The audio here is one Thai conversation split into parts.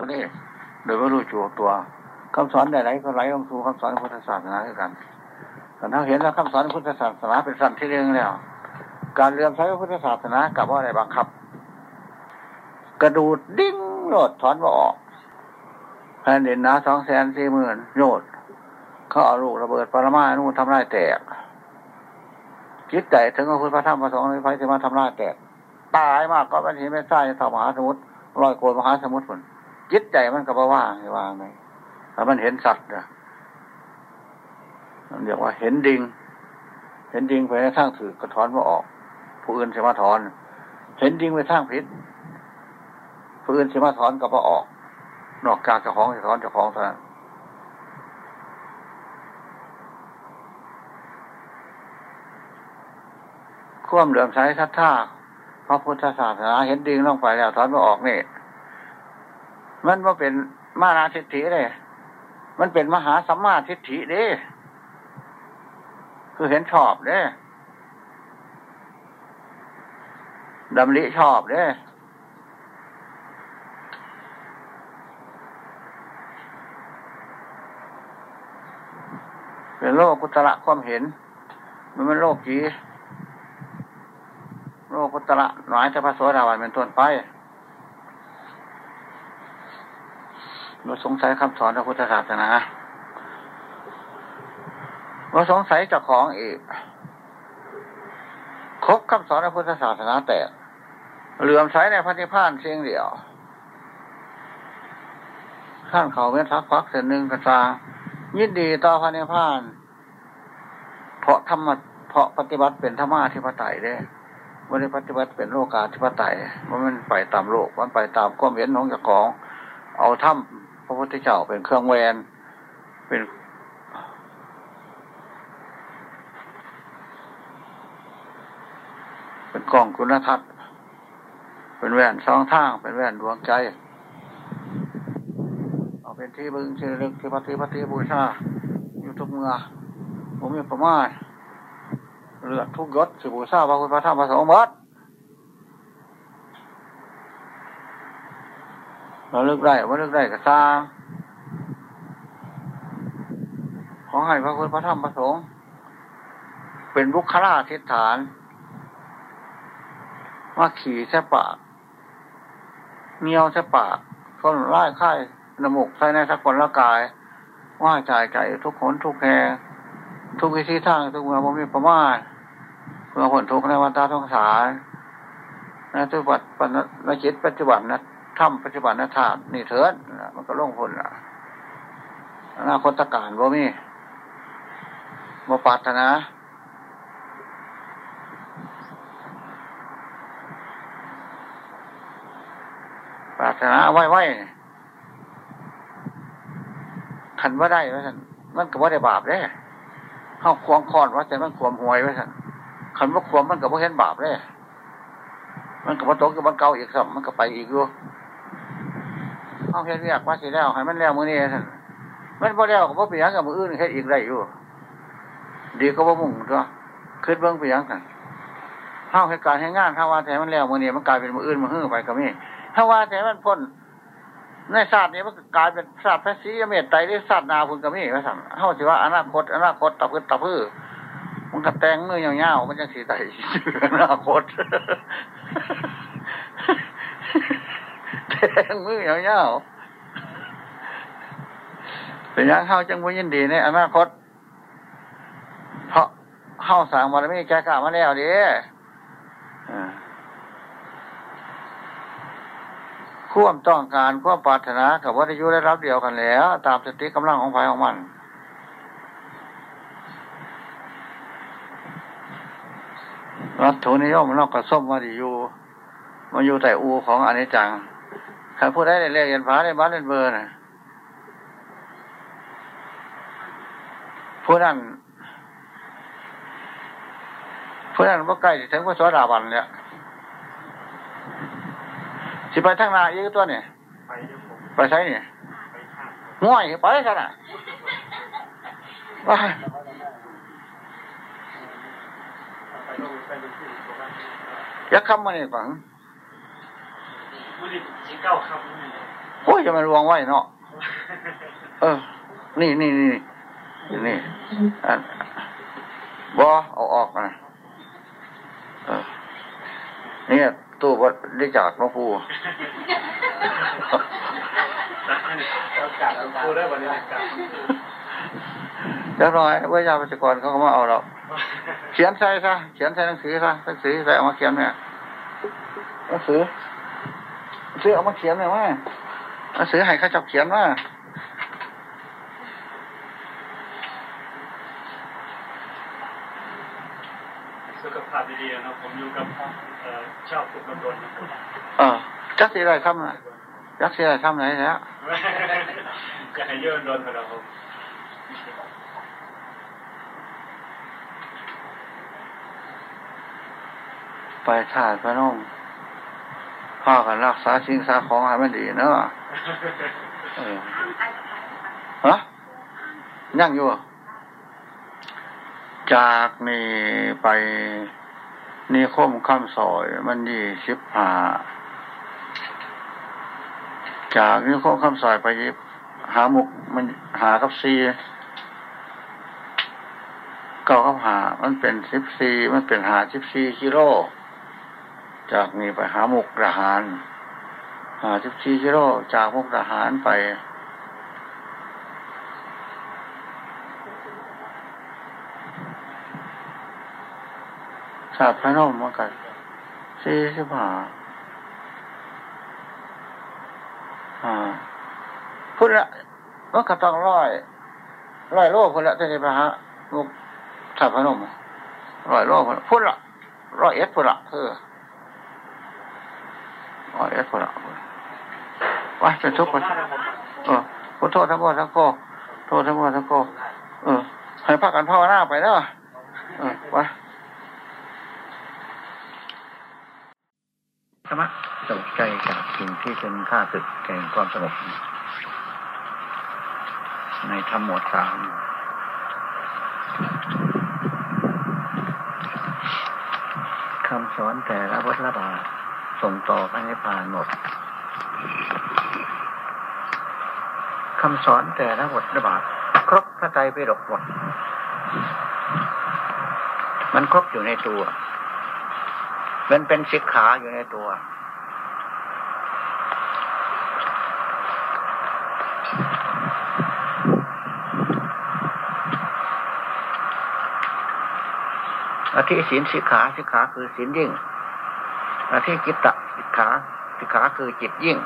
ตัวนี้ โดยไม่รู้จัวตัวคำสอนใดๆก็ไหลลงสู่คำสอนพุทธศาสนาด้วยกันแต่ถ้าเห็นแล้วคำสอนพุทธศาสนาเป็นสันที่เรื่องแล้ว การเรียนใช้พุทธศาสนากับว่าอะไรบังคับ กระดูดดิ้งโลดถอนว่าออกแผ่นดินนะสองแสนสี่หมื่นโยดเขาเอาลูกระเบิดปรมาณูทำลายแตกคิดใจถึงพระพุทธพระธรรมพระสงฆ์ในไฟจะมาทำลายแตกตายมากก็เป็นเหตุไม่ใช่ทำมหาสมุทรลอยโกลมหาสมุทรผล จิตใจมันก็บ่ว่างว่างไงถ้ามันเห็นสัตว์นะมันเรียกว่าเห็นดิง เห็นดิงไปในทางถือกระถอนมาออก ผู้อื่นจะมาถอน เห็นดิงไปทางพิษผู้อื่นจะมาถอนก็มาออก นอกจากเจ้าของจะถอนจ้าของเท่านั้นควมเหลื่อมใสทัดท่าพระพุทธศาสนาเห็นดิงลงไปแล้วถอนมาออกนี่ มันว่าเป็นมานาทิฏฐิเลยมันเป็นมหาสัมมาทิฏฐิเด้ คือเห็นชอบเด้ดำริชอบเด้เป็นโลกุตระความเห็น มันเป็นโลกจีโลกุตระหมายจะพระโสดาบันเป็นต้นไป เราสงสัยคำสอนพระพุทธศาสนาเราสงสัยเจ้าของอีกครบคำสอนพระพุทธศาสนาแตกเหลื่อมใสในพระนิพพานเชียงเดียวข้านเขาเป็นทักพักเส้นหนึ่งกระซายินดีต่อพระนิพพาน เพราะธรรมะเพราะปฏิบัติเป็นธรรมาธิปไตยได้วันนี้ปฏิบัติเป็นโลกาธิปไตยมันไปตามโลกมันไปตามความเห็นของเจ้าของ เอาถ้ำ ระพุทธเจ้าเป็นเครื่องแวนเป็นเป็นกล้องคุณทัศน์เป็นแว่นสองทาง เป็นแว่นดวงใจ เอาเป็นที่บึงที่ลึกที่ปฏิปฏิบูชา อยู่ทุกเมื่อผมมีประมาณเลือดทุกยศสิบูชาพระพุทธพระธรรมพระสงฆ์มัด เราเลือกได้ว่าเลือกได้ก็สร้างขอให้พระพุทธพระธรรมพระสงฆ์เป็นบุคลาธิฐานว่าขี่แช่ปากเนียวแช่ปากคนไล่ไข่นมุกใส่ในสักุลละกาย ว่าจ่ายใจทุกคนทุกแห่ทุกวิธีทางทุกเมื่อผมมีประมาณเพื่อผลทุกในวันตาทองสารนะทุกปัจจุบันนจิตปัจจุบันนะ ถ้ำปัจจุบันนะธาตุนี่เถิดมันก็ล่งพ้นละอนาคตการบ่มีบ่ปัตนาปรารถนาไว้ไว้ขันว่าได้ไว้สันมันก็ว่าได้บาปได้เข้าควงคอนว่าแต่มันขวมหวยไว้สันขันว่าขวมมันก็บ่เห็นบาปได้มันก็บ่ตกกับมันเก่าอีกสัมมันก็ไปอีกอยู่ เข้าเฮ็ดเรียกว่าสิแล้วให้มันแล้วมือนี้สันมันบ่แล้วก็บ่เปลี่ยนกับมืออื่นแค่อีกไรอยู่ ดีก็บ่มุ่งตัวขึ้นเบื้องเปลี่ยนกันเข้าเหตุการณ์ให้งานถ้าว่าแต่มันแล้วมือนี้มันกลายเป็นมืออื่นมือหื้อไปก็มีถ้าว่าแต่มันพ้นในศาสตร์นี้มันกลายเป็นศาสตร์พระศรีเมตไตรหรือศาสตร์นาพุนกมีพระสัมเท่าสิว่าอนาคตอนาคตตับพื้นตับพื้นมันกับแตงมือยาวๆมันจะสีไตอนาคต มือยาวๆเป็นยังเข้าจังบุยินดีในอนาคต เพราะเข้าสางบารมีแก่กล้ามาแล้วดิควมต้องการควมปรารถนากับวัตยุได้รับเดียวกันแล้ว ตามสติกำลังของภายของมันรัถุนิยมนอกกระส้มมาดีอยู่มาอยู่แต่อูของอนิจจัง ใครพูดได้เรียกเรียนฟ้าได้บ้านเรียนเบอร์นะผู้นั้นผู้นั้นว่าใกล้ถึงพระสวัสดาบันเนี่ยสิไปทางนาอีกตัวเนี่ยไปใช้เนี่ยง่อยไปกันอะว่ายักคำมาเนี่ยฝัง มือดิเก้าคำโอ้ยจะมันรวงไว้เนาะเออ นี่นี่นี่นี่อันบอเอาออกนะเออนี่ยตู้วัดได้จากหลวงปู่กูได้วันนี้กลับเรียบร้อยวิทยาปัจจุบันเขาก็มาเอาเราเขียนใส่ซะเขียนใส่หนังสือซะหนังสือใส่เอามาเขียนเนี่ยหนังสือ หนังสือเอามาเขียนเนี่ยว่าหนังสือให้ข้าจับเขียนว่าสุขภาพดีๆนะผมอยู่กับเอ่อชอบฝึกดนๆนะเออจักสีอะไรทำนะจักสีอะไรทำไหนแล้วจะให้เยอะโดนไปแล้วผมไปถ่ายพระนม พ่อกันรักษาสิ่งสาของให้มันดีเนอะฮะยั่งอยู่ จากนี่ไปนี่คมข้ามซอย มันยี่สิบห้าจากนี่คมข้ามซอยไปยิบหามุกมันหากับซีเก้ากับหามันเป็นสิบสี่มันเป็นหาสิบสี่กิโล จากนี่ไปหามุกทหารหาสิบสี่กิโลจากมุกทหารไปสาบพระนมมากันสี่สิบห้าพุ่นละมันก็ต้องร้อยร้อยโลพุ่นละที่นี่ไปหามุกสาบพระนมร้อยโลพุ่นละพุ่นละร้อยเอ็ดพุ่นละเออ ร้อเอ็ดพุ่นละว่าเป็นทุกข์คนเออพุทโทษทั้งหมดทั้งโกโทษทั้งหมดทั้งโกเออให้พักกันภาวนาไปเนาะเออไปธรรมะตกใจจากสิ่งที่เป็นค่าศึกแห่งความสงบในธรรมหมวดสามคำสอนแต่ละวัฏละบาท ส่งต่อพระนิพพานหมดคำสอนแต่ละบทละบาทครบพระไตรปิฎกหมด มันครบอยู่ในตัว มันเป็นสิกขาอยู่ในตัวอาทิศีลสิกขาสิกขาคือศีลยิ่ง อาทิจิตตสิกขาสิกขาคือจิตยิ่ง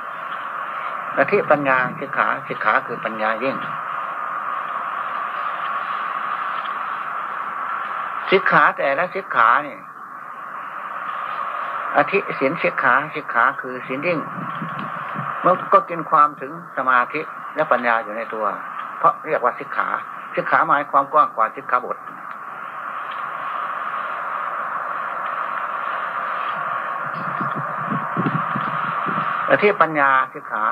อาทิปัญญาสิกขาสิกขาคือปัญญายิ่งสิกขาแต่ละสิกขาเนี่ยอธิศีลสิกขาสิกขาคือศีลยิ่งมันก็กินความถึงสมาธิและปัญญาอยู่ในตัว เพราะเรียกว่าสิกขาสิกขาหมายความกว้างกว่าสิกขาบท อธิปัญญาสิกขา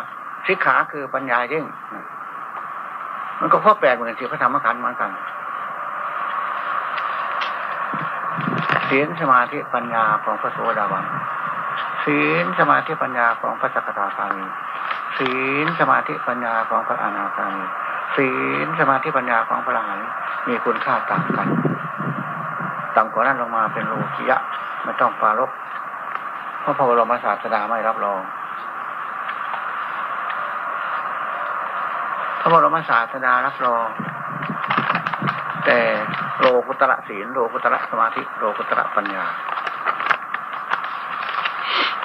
สิกขาคือปัญญายิ่ง มันก็พ่อแปดเหมือนสิพระธรรมขันธ์เหมือนกันศีลสมาธิปัญญาของพระโสดาบันศีลสมาธิปัญญาของพระสกทาคามีศีลสมาธิปัญญาของพระอนาคามีศีลสมาธิปัญญาของพระอรหันต์มีคุณค่าต่างกัน ต่ำกว่านั้นลงมาเป็นโลกิยะไม่ต้องปารบเพราะพระบรมศาสดาไม่รับรอง พระบรมศาสดารับรอง แต่โลกุตระศีลโลกุตระสมาธิโลกุตระปัญญา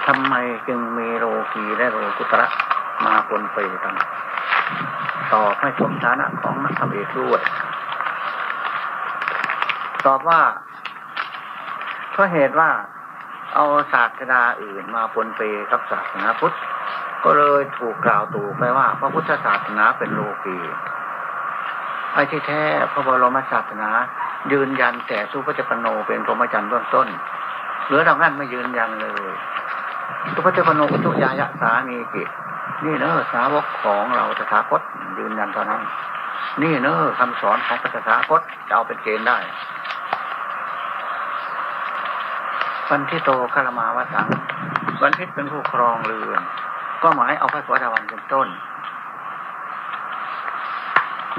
ทำไมจึงมีโลกีและโลกุตระมาปนเปกันตอบให้สมฐานะของนักธรรมเอกด้วยตอบว่าเพราะเหตุว่าเอาศาสนาอื่นมาปนเปกับศาสนาพุทธ ก็เลยถูกกล่าวตู่ไปว่า พระพุทธศาสนาเป็นโลกีไอ้ที่แท้พระบรมศาสนา ยืนยันแต่สุภจปโนเป็นพรหมจรรย์เบื้องต้นเหลือดังนั้นไม่ยืนยันเลยสุภจปโนอุตุยายะสามีกิจนี่เนอะสาวกของเราตถาคตยืนยันเท่านั้น นี่เนอะคำสอนของพระตถาคตจะเอาเป็นเกณฑ์ได้วันที่โตคารมาวสังวันทิตเป็นผู้ครองเรือน ก็หมายเอาพระสวัสดิวันเป็นต้น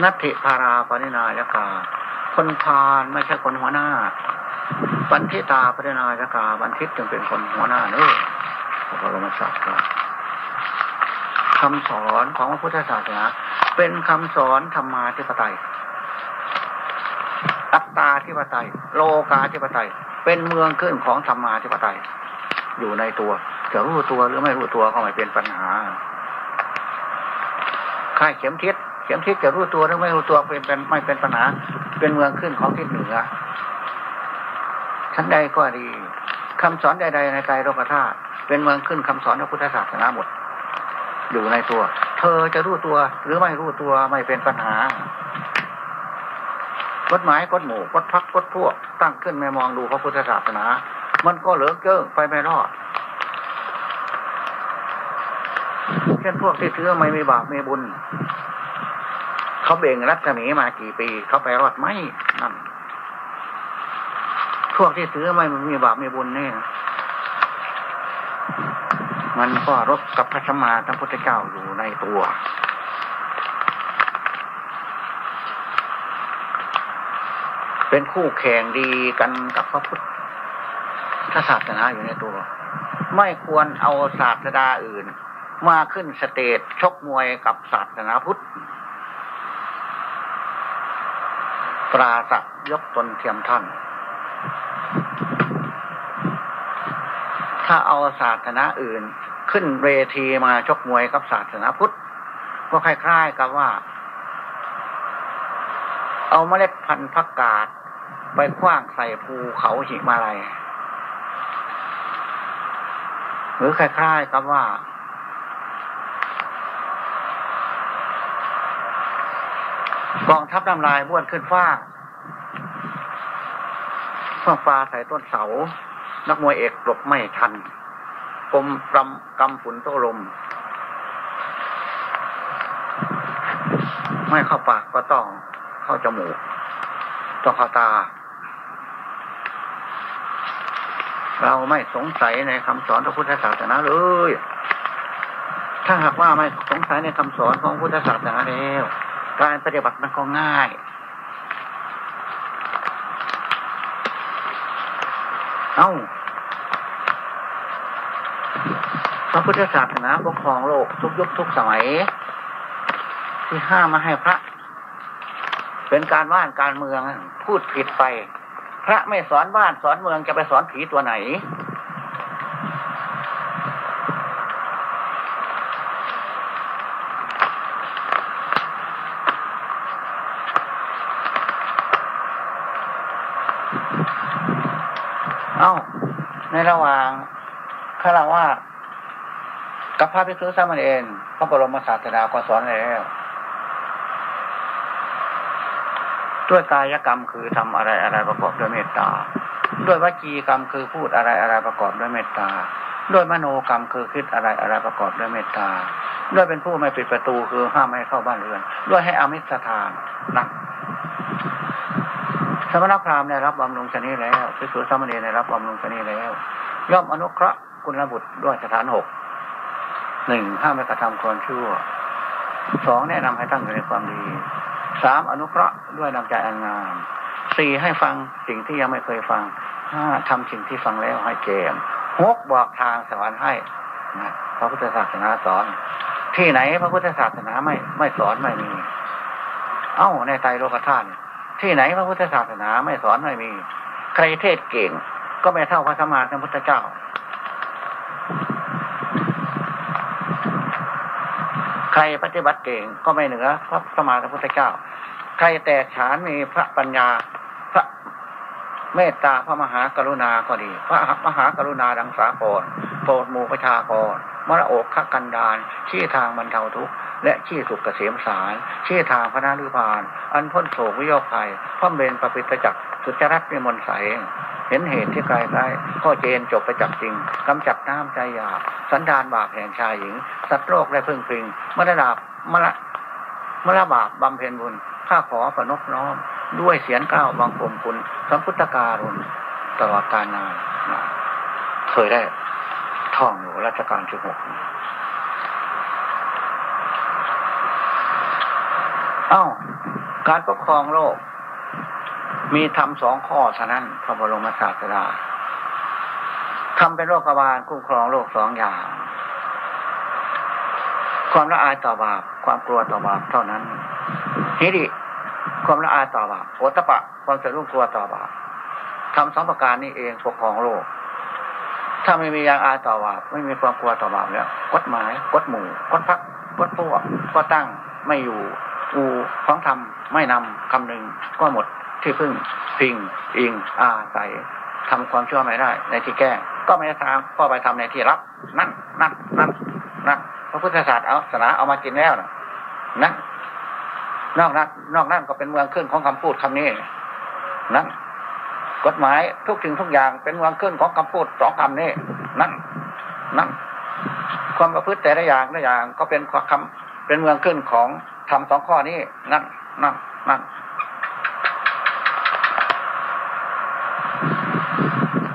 นัตถิพาราปณินายกา คนพาลไม่ใช่คนหัวหน้า บันทิตาปณินายกา บันทิตจึงเป็นคนหัวหน้าเนื้อพระบรมศาสดาคำสอนของพระพุทธศาสนาเป็นคำสอนธรรมาธิปไตย อัตตาธิปไตย โลกาธิปไตย เป็นเมืองขึ้นของธรรมาธิปไตย อยู่ในตัว จะรู้ตัวหรือไม่รู้ตัวก็ไม่เป็นปัญหาค่ายเข็มทิศเข็มทิศจะรู้ตัวหรือไม่รู้ตัวเป็นเป็นไม่เป็นปัญหา เป็นเมืองขึ้นของทิศเหนือชั้นใดก็ดีคำสอนใด ๆ ในใจโลกธาตุเป็นเมืองขึ้นคำสอนพระพุทธศาสนาหมด อยู่ในตัว เธอจะรู้ตัวหรือไม่รู้ตัวไม่เป็นปัญหากฎหมายกฎหมู่กฎพักกฎพวก ตั้งขึ้นไม่มองดูพระพุทธศาสนา มันก็เหลือเกิ้งไปไม่รอด เช่นพวกที่ถือไม่มีบาปไม่บุญเขาเบ่งรัศมีมากี่ปีเขาไปรอดไหมนั่นพวกที่ถือไม่มีบาปไม่บุญนี่มันก็รบกับพระสมมาทั้งพุทธเจ้าอยู่ในตัว เป็นคู่แข่งดีกันกับพระพุทธศาสนาอยู่ในตัว ไม่ควรเอาศาสดาอื่น มาขึ้นสเตจชกมวยกับศาสนาพุทธ ปราศยกตนเทียมท่าน ถ้าเอาศาสนาอื่นขึ้นเวทีมาชกมวยกับศาสนาพุทธ ก็คล้ายๆกับว่า เอาเมล็ดพันธุ์ผักกาดไปคว้างใส่ภูเขาหิมาลัยหรือคล้ายๆกับว่า กองทัพน้ำลายบ้วนขึ้นฟ้าฟ้าฟ้าใส่ต้นเสา นักมวยเอกหลบไม่ทันกลมกำกำฝุ่นโตลม ไม่เข้าปากก็ต้องเข้าจมูก ต้องเข้าตา เราไม่สงสัยในคำสอนพระพุทธศาสนาเลย ถ้าหากว่าไม่สงสัยในคำสอนของพุทธศาสนาแล้ว การปฏิบัติมันก็ง่าย เอา้าพระพุทธศาสนาปกครองโลกทุกยุคทุกสมัย ที่ห้ามมาให้พระ เป็นการว่านการเมืองพูดผิดไป พระไม่สอนบ้านสอนเมืองจะไปสอนผีตัวไหน เอ้า ใน ระหว่างฆราวาสกับพระภิกษุสามเณรพระบรมศาสดาก็สอนแล้วด้วยกายกรรมคือทำอะไรอะไรประกอบด้วยเมตตา ด้วยวจีกรรมคือพูดอะไรอะไรประกอบด้วยเมตตา ด้วยมโนกรรมคือคิดอะไรอะไรประกอบด้วยเมตตา ด้วยเป็นผู้ไม่ปิดประตูคือห้ามไม่ให้เข้าบ้านเรือน ด้วยให้อามิสทานนั่นสมณพราหมณ์ได้รับบำรุงชนีแล้วภิกษุสามเณรได้รับบำรุงชนีแล้ว ย่อมอนุเคราะห์กุลบุตรด้วยสถานหกหนึ่งห้ามไม่กระทำความชั่วสองแนะนำให้ตั้งอยู่ในความดีสามอนุเคราะห์ด้วยนำใจอันงามสี่ให้ฟังสิ่งที่ยังไม่เคยฟังห้าทำสิ่งที่ฟังแล้วให้แจมหกบอกทางสวรรค์ให้นะพระพุทธศาสนาสอน ที่ไหนพระพุทธศาสนาไม่ไม่สอนไม่มี เอ้าในใจโลกธาตุที่ไหนพระพุทธศาสนาไม่สอนไม่มี ใครเทศเก่ง ก็ไม่เท่าพระสมมาสัมพุทธเจ้า ใครปฏิบัติเก่งก็ไม่เหนือพระสมมาสัมพุทธเจ้า ใครแตกฉานมีพระปัญญา พระเมตตาพระมหากรุณาก็ดี พระมหากรุณาดังสากรโปรดมูประชากรมรโอกขกันดานชี้ทางบรรเทาทุกข์และชี้สุขเกษมสารชี้ทางพระนาลุพาน อันพ้นโศกวิโยคภัยพ่อมเบนปปิตจักสุจรัตนิมนต์ใส เห็นเหตุที่ไกลไกลข้อเจนจบไปจับจริงกำจับน้ำใจหยาบสันดานบาปแห่งชายหญิง สัตว์โลกได้พึ่งพิงเมรดาบเมรมรบาปบำเพ็ญบุญข้าขอประนบน้อม ด้วยเสียงก้าวบางกลมคุณสัมพุทธการุณตลอดกาลนานเคยได้ท่องอยู่รัชกาลที่หกเอ้า การปกครองโลก มีทำสองข้อเท่านั้นพระบรมศาสดาทำเป็นโรคบาลคุ้มครองโลกสองอย่าง ความละอายต่อบาปความกลัวต่อบาปเท่านั้นฮิริความละอายต่อบาปโอตปะ ความสะดุ้งกลัวต่อบาปทำสองประการนี้เองปกครองโลก ถ้าไม่มียางอายต่อบาปไม่มีความกลัวต่อบาปแล้วกฎหมายกฎหมู่กฎพักกฎพวกก็ตั้งไม่อยู่อูของทำไม่นำคำหนึ่งก็หมด ที่พึ่งพิงอิงอาศัยทำความชั่วไม่ได้ ในที่แก้ ก็ไม่ทำก็ไปทำในที่รับ นั่นนั่นนั่นนั่นพระพุทธศาสนาเอาศาสนาเอามากินแล้วนะนั่นนอกนั้นนอกนั้นก็เป็นเมืองขึ้นของคำพูดคำนี้นั่นกฎหมายทุกสิ่งทุกอย่างเป็นเมืองขึ้นของคำพูดสองคำนี้นั่นนั่นความประพฤติแต่ละอย่างละอย่างก็เป็นคำเป็นเมืองขึ้นของทำสองข้อนี้นั่นนั่นนั่น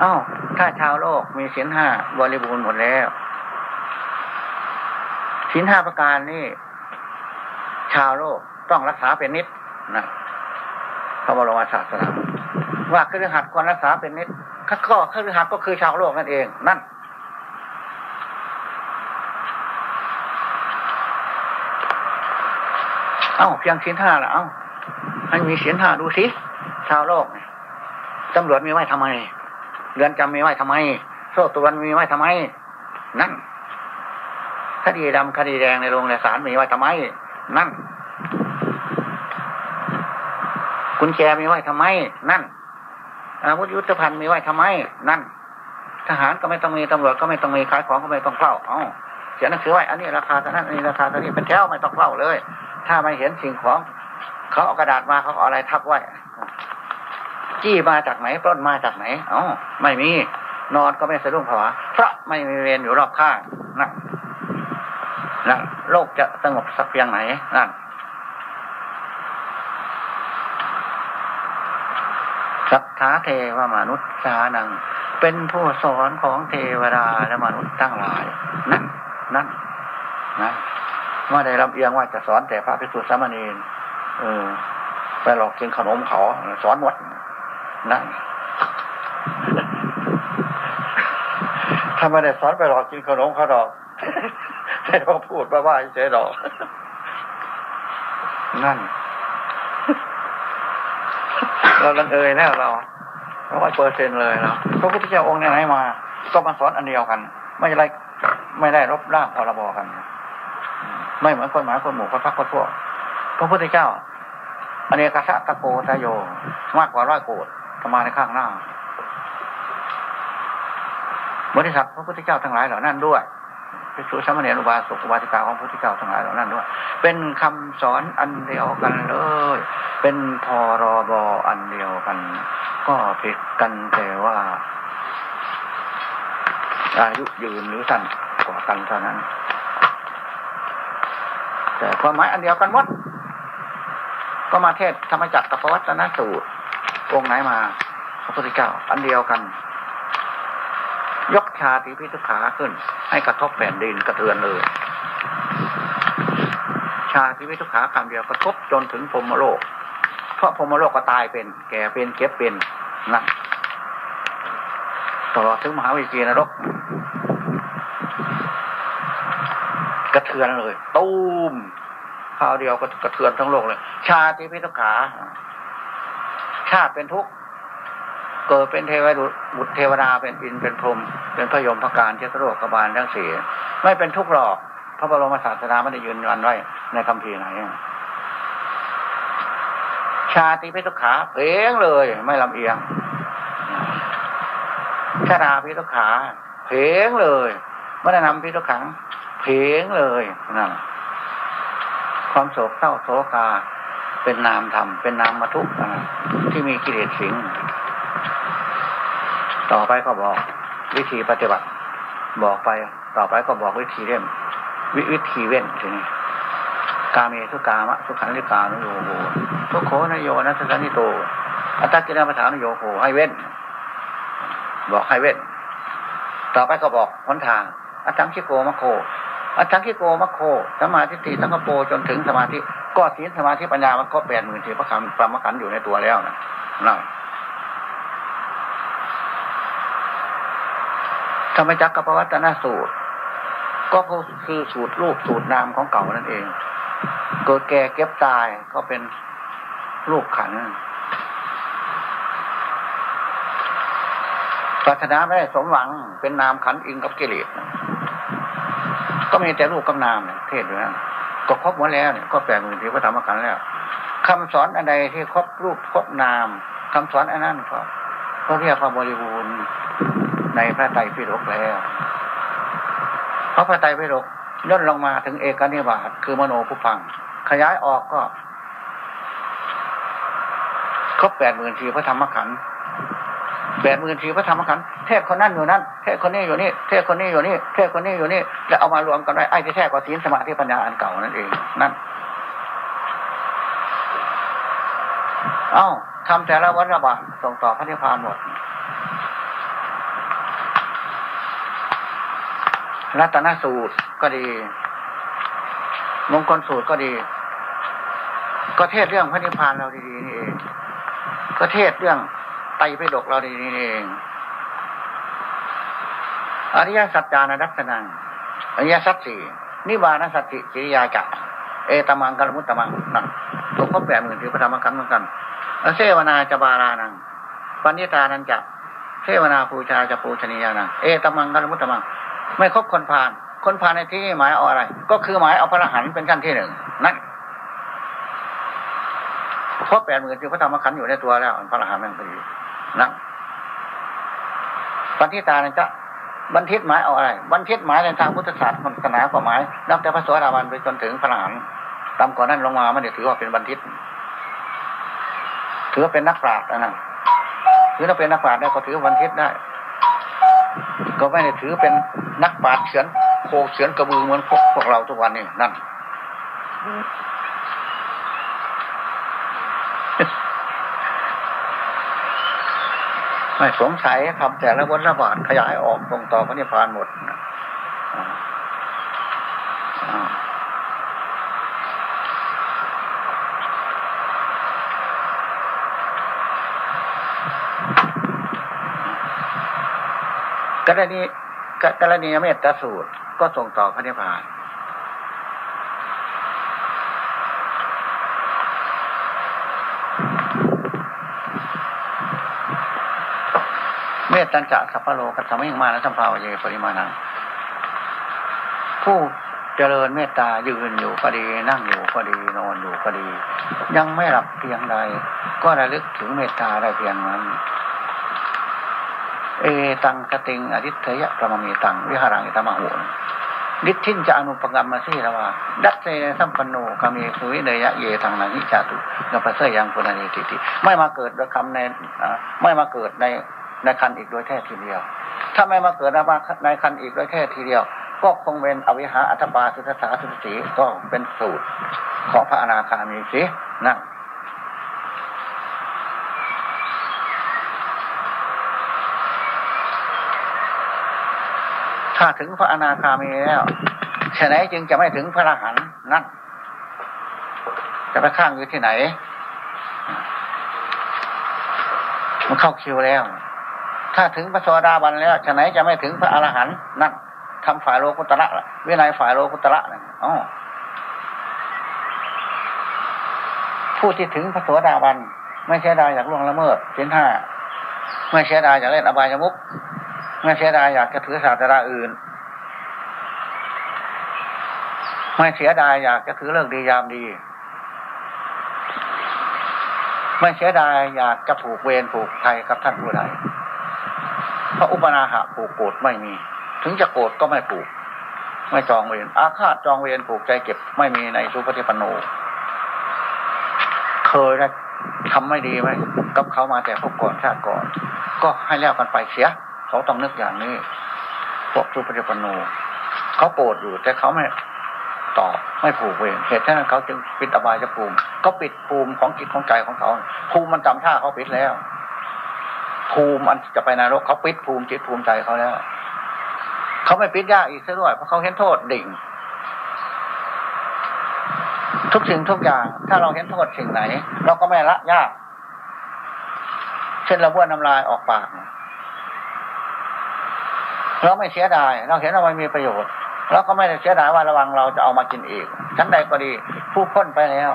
อ้าวถ้าชาวโลกมีศีลห้าบริบูรณ์หมดแล้วศีลห้าประการนี่ชาวโลกต้องรักษาเป็นนิดนะพระบรมศาสนาว่าครือหัดควรรักษาเป็นนิดก็ครือหัดก็คือชาวโลกนั่นเอง นั่น เอ้าเพียงศีลห้าละเอ้าให้มีศีลห้าดูสิชาวโลกตำรวจมีไว้ทำไม เรือนจำมีไว้ทำไม โซ่ตรวนมีไว้ทำไม นั่นคดีดำคดีแดงในโรงในศาลมีไว้ทำไม นั่นกุญแจมีไว้ทำไม นั่น อาวุธยุทธภัณฑ์มีไว้ทำไม นั่น ทหารก็ไม่ต้องมีตำรวจก็ไม่ต้องมีขายของก็ไม่ต้องเฝ้าอ๋อเขียนหนังสือไว้อันนี้ราคาเท่านั้นอันนี้ราคาเท่านี้เป็นแถวไม่ต้องเฝ้าเลย ถ้าไม่เห็นสิ่งของ เขาเอากระดาษมาเขาเอาอะไรทับไว้ จี้มาจากไหนปล้นมาจากไหนอ๋อไม่มี นอนก็ไม่สะดุ้งผวาเพราะไม่มีเวรอยู่รอบข้างนั่นนั่นโลกจะสงบสักเพียงไหนนั่นสัทธาเทวมนุษย์สานัง เป็นผู้สอนของเทวดาและมนุษย์ทั้งหลาย นั่นนั่นนั่นว่าได้รับเอียงว่าจะสอนแต่พระภิกษุสามเณรเออไปหลอกกินขนมเขา สอนหมด นั่นถ้าไม่ได้สอนไปหลอกกินขนมเขาดอกแต่พอพูดว่าว่าเฉยดอก นั่น เราลังเอยแล้วเราร้อยเปอร์เซ็นเลยเราพระพุทธเจ้าองค์ไหนมา ก็มาสอนอันเดียวกัน ไม่ได้ไม่ได้รบร่างพรบกัน ไม่เหมือนคนหมายคนหมู่คนพักคนพวก พระพุทธเจ้าอเนกสะตะโกตะโย มากกว่าร้อยโกด ทมาในข้างหน้าบริษัทพระพุทธเจ้าทั้งหลายเหล่านั้นด้วยพิสุสมณีอุบาสกอุบาสิกาของพระพุทธเจ้าทั้งหลายเหล่านั้นด้วย เป็นคำสอนอันเดียวกันเลย เป็นพรบอันเดียวกัน ก็ผิดกันแต่ว่าอายุยืนหรือสั้นกว่ากันเท่านั้น แต่ความหมายอันเดียวกันหมดก็มาเทศธรรมจักรกับวัตนสูตร องค์ไหนมา พระพุทธเจ้าอันเดียวกัน ยกชาติพิทุขาขึ้น ให้กระทบแผ่นดินกระเทือนเลย ชาติพิทุขาคำเดียวกระทบจนถึงพรมโลก เพราะพรมโลกก็ตายเป็น แก่เป็นเก็บเป็นนั่นตลอดถึงมหาวิจีนรกกระเทือนเลย ตูมคราวเดียวก็กระเทือนทั้งโลกเลย ชาติพิทุขา ชาติเป็นทุกข์เกิดเป็นเทวดาบุตรเทวดาเป็นอินเป็นพรหมเป็นพยมพระการเจ้าโลกกบาลทั้งสี่ไม่เป็นทุกข์หรอก พระบรมศาสดาไม่ได้ยืนยันไว้ในคำพีไหนชาติพิทุขาเพลงเลย ไม่ลำเอียงชาดาพิทุขาเพลงเลยไม่ได้นำพิทุขังเพลงเลยนั่นความโศกเศร้าโศกา เป็นนามธรรม เป็นนามมาทุกข์ที่มีกิเลสสิง ต่อไปก็บอก วิธีปฏิบัติ บอกไป ต่อไปก็บอกวิธีเล่มววิธีเว้นทีนี้กาเมสุกามะสุขันธิกานโยโหทุกโขนโยนัสสันิโตอัตตกินาปัฏฐานโยโหให้เว้น บอกให้เว้น ต่อไปก็บอกหนทางอัตตังชิโกมะโคอัจังคิโกมะโคสมาธิติสังกโปจนถึงสมาธิ ก็ศีลสมาธิปัญญามันก็แปดหมื่นสี่พระคำประมขันอยู่ในตัวแล้วนะนั่นธรรมจักรกับวัตนสูตร ก็คือสูตรรูปสูตรนามของเก่านั่นเองเกิดแก่เก็บตายก็เป็นรูปขันปรารถนาไม่ได้สมหวังเป็นนามขันอิงกับกิเลสก็มีแต่รูปกับนามเทศอยู่นั้น ก็ครบหมดแล้วเนี่ยก็แปลมือที่พระธรรมขันธ์แล้วคำสอนอะไรที่ครบรูปครบนามคำสอนอันนั้นก็ก็เรียกว่าบริบูรณ์ในพระไตรปิฎกแล้วเพราะพระไตรปิฎกย่นลงมาถึงเอกนิบาตคือมโนผู้ฟัง ขยายออกก็ครบแปดหมื่นสี่พระธรรมขันธ์ แปดหมื่นสี่พระธรรมขันธ์เทศคนนั้นอยู่นั้นเทศคนนี้อยู่นี่เทศคนนี้อยู่นี่เทศคนนี้อยู่นี่แล้วเอามารวมกันไว้ไอ้ที่แท้ก็ศีลสมาธิปัญญาอันเก่านั่นเองนั่นเอ้าทำแต่ละวันระบาดส่งต่อพระนิพพานหมดรัตนสูตรก็ดี มงคลสูตรก็ดี ก็เทศเรื่องพระนิพพานเราดีๆนี่เองก็เทศเรื่อง ไตรปิฎกเราดีนี่เองอริยสัจจานัลักษณังอริยสัจสี่นิบานสัจจิจิริยาจะเอตมังกัลมุตตมังนั่นตัวครบแปดหมื่นถือพระธรรมขันธ์เหมือนกันเสวนาจะบารานังปัญญตานันจะเสวนาปูชาจะปูชนียานังเอตมังกัลมุตตมัง ไม่ครบคนพาน คนพานในที่นี้หมายเอาอะไร ก็คือหมายเอาพระอรหันต์เป็นขั้นที่หนึ่งนั่นครบแปดหมื่นถือพระธรรมขันธ์อยู่ในตัวแล้วพระอรหันต์นั่นพอดี นั่นปัญญตานันจะบันทิตหมายเอาอะไร บันทิตหมายในทางพุทธศาสนากว่าหมาย นับแต่พระสวัสดิวันไปจนถึงพระอรหันต์ตามก่อนนั้นลงมาไม่ได้ถือว่าเป็นบันทิตถือว่าเป็นนักปราชญ์นะถือว่าเป็นนักปราชญ์ได้ก็ถือบันทิตได้ ก็ไม่ได้ถือเป็นนักปราชญ์เฉือนโคเฉือนกระบือเหมือนพวกพวกเราทุกวันนี้นั่น ไม่สงสัยทำแต่ละวันละบาทขยายออกตรงต่อพระนิพพานหมดกรณีกรณีเมตตาสูตรก็ส่งต่อพระนิพพาน เมตตัญจะสัพพโลกัสมิงมาและสัมภาวเยปริมาณังผู้เจริญเมตตายืนอยู่ก็ดีนั่งอยู่ก็ดีนอนอยู่ก็ดี ยังไม่หลับเพียงใด ก็ระลึกถึงเมตตาได้เพียงนั้น เอตังกติงอริเทยะประมมีตังวิหารังอิตมะหุนดิทินจะอนุปกรรมมาสีละว่า ดัตเซสัมปันโนกามีสุวิเนยะเยทังนันิจาตุกัปเสยยังปุณณีติติไม่มาเกิดโดยคำในไม่มาเกิดใน ในคันอีกโดยแท้ทีเดียว ถ้าไม่มาเกิดในคันอีกโดยแท้ทีเดียว ก็คงเป็นอวิหาอัตบาสุทธาสุทธิก็เป็นสูตรของพระอนาคามีสินะถ้าถึงพระอนาคามีแล้วฉะนั้นจึงจะไม่ถึงพระอรหันต์นั่นจะไปข้างอยู่ที่ไหน มันเข้าคิวแล้ว ถ้าถึงพระโสดาบันแล้วฉะนั้นจะไม่ถึงพระอรหันต์นั่นทำฝ่ายโลกุตระวินัยฝ่ายโลกุตระนั่นอ๋อผู้ที่ถึงพระโสดาบัน ไม่เสียดายอยากล่วงละเมิดเส้นห้าไม่เสียดายอยากเล่นอบายมุกไม่เสียดายอยากจะถือศาสนาอื่น ไม่เสียดายอยากจะถือเรื่องดียามดี ไม่เสียดายอยากจะผูกเวรผูกภัยกับท่านผู้ใดาะอุปนาหะผูกโกรธไม่มี ถึงจะโกรธก็ไม่ผูก ไม่จองเวรอาฆาตจองเวรผูกใจเก็บไม่มีในสุปฏิปันโน เคยได้ทำไม่ดีไหมกับเขามาแต่พบก่อนชาติก่อน ก็ให้แล้วกันไปเสีย เขาต้องนึกอย่างนี้พวกสุปฏิปันโนเขาโกรธอยู่ แต่เขาไม่ตอบไม่ผูกเวรเหตุฉะนั้นเขาจึงปิดอบายภูมิ ก็ปิดภูมิของจิตของใจของเขาภูมิมันจำท่าเขาปิดแล้ว ภูมิมันจะไปนรกเขาปิดภูมิจิตภูมิใจเขาแล้วเขาไม่ปิดยากอีกซะด้วยเพราะเขาเห็นโทษดิ่ง ทุกสิ่งทุกอย่าง ถ้าเราเห็นโทษสิ่งไหน เราก็ไม่ละยาก เช่นเราบ้วนน้ำลายออกปากเราไม่เสียดาย เราเห็นว่ามันมีประโยชน์เราก็ไม่ได้เสียดายว่าระวังเราจะเอามากินอีกชั้นใดก็ดี ผู้พ้นไปแล้ว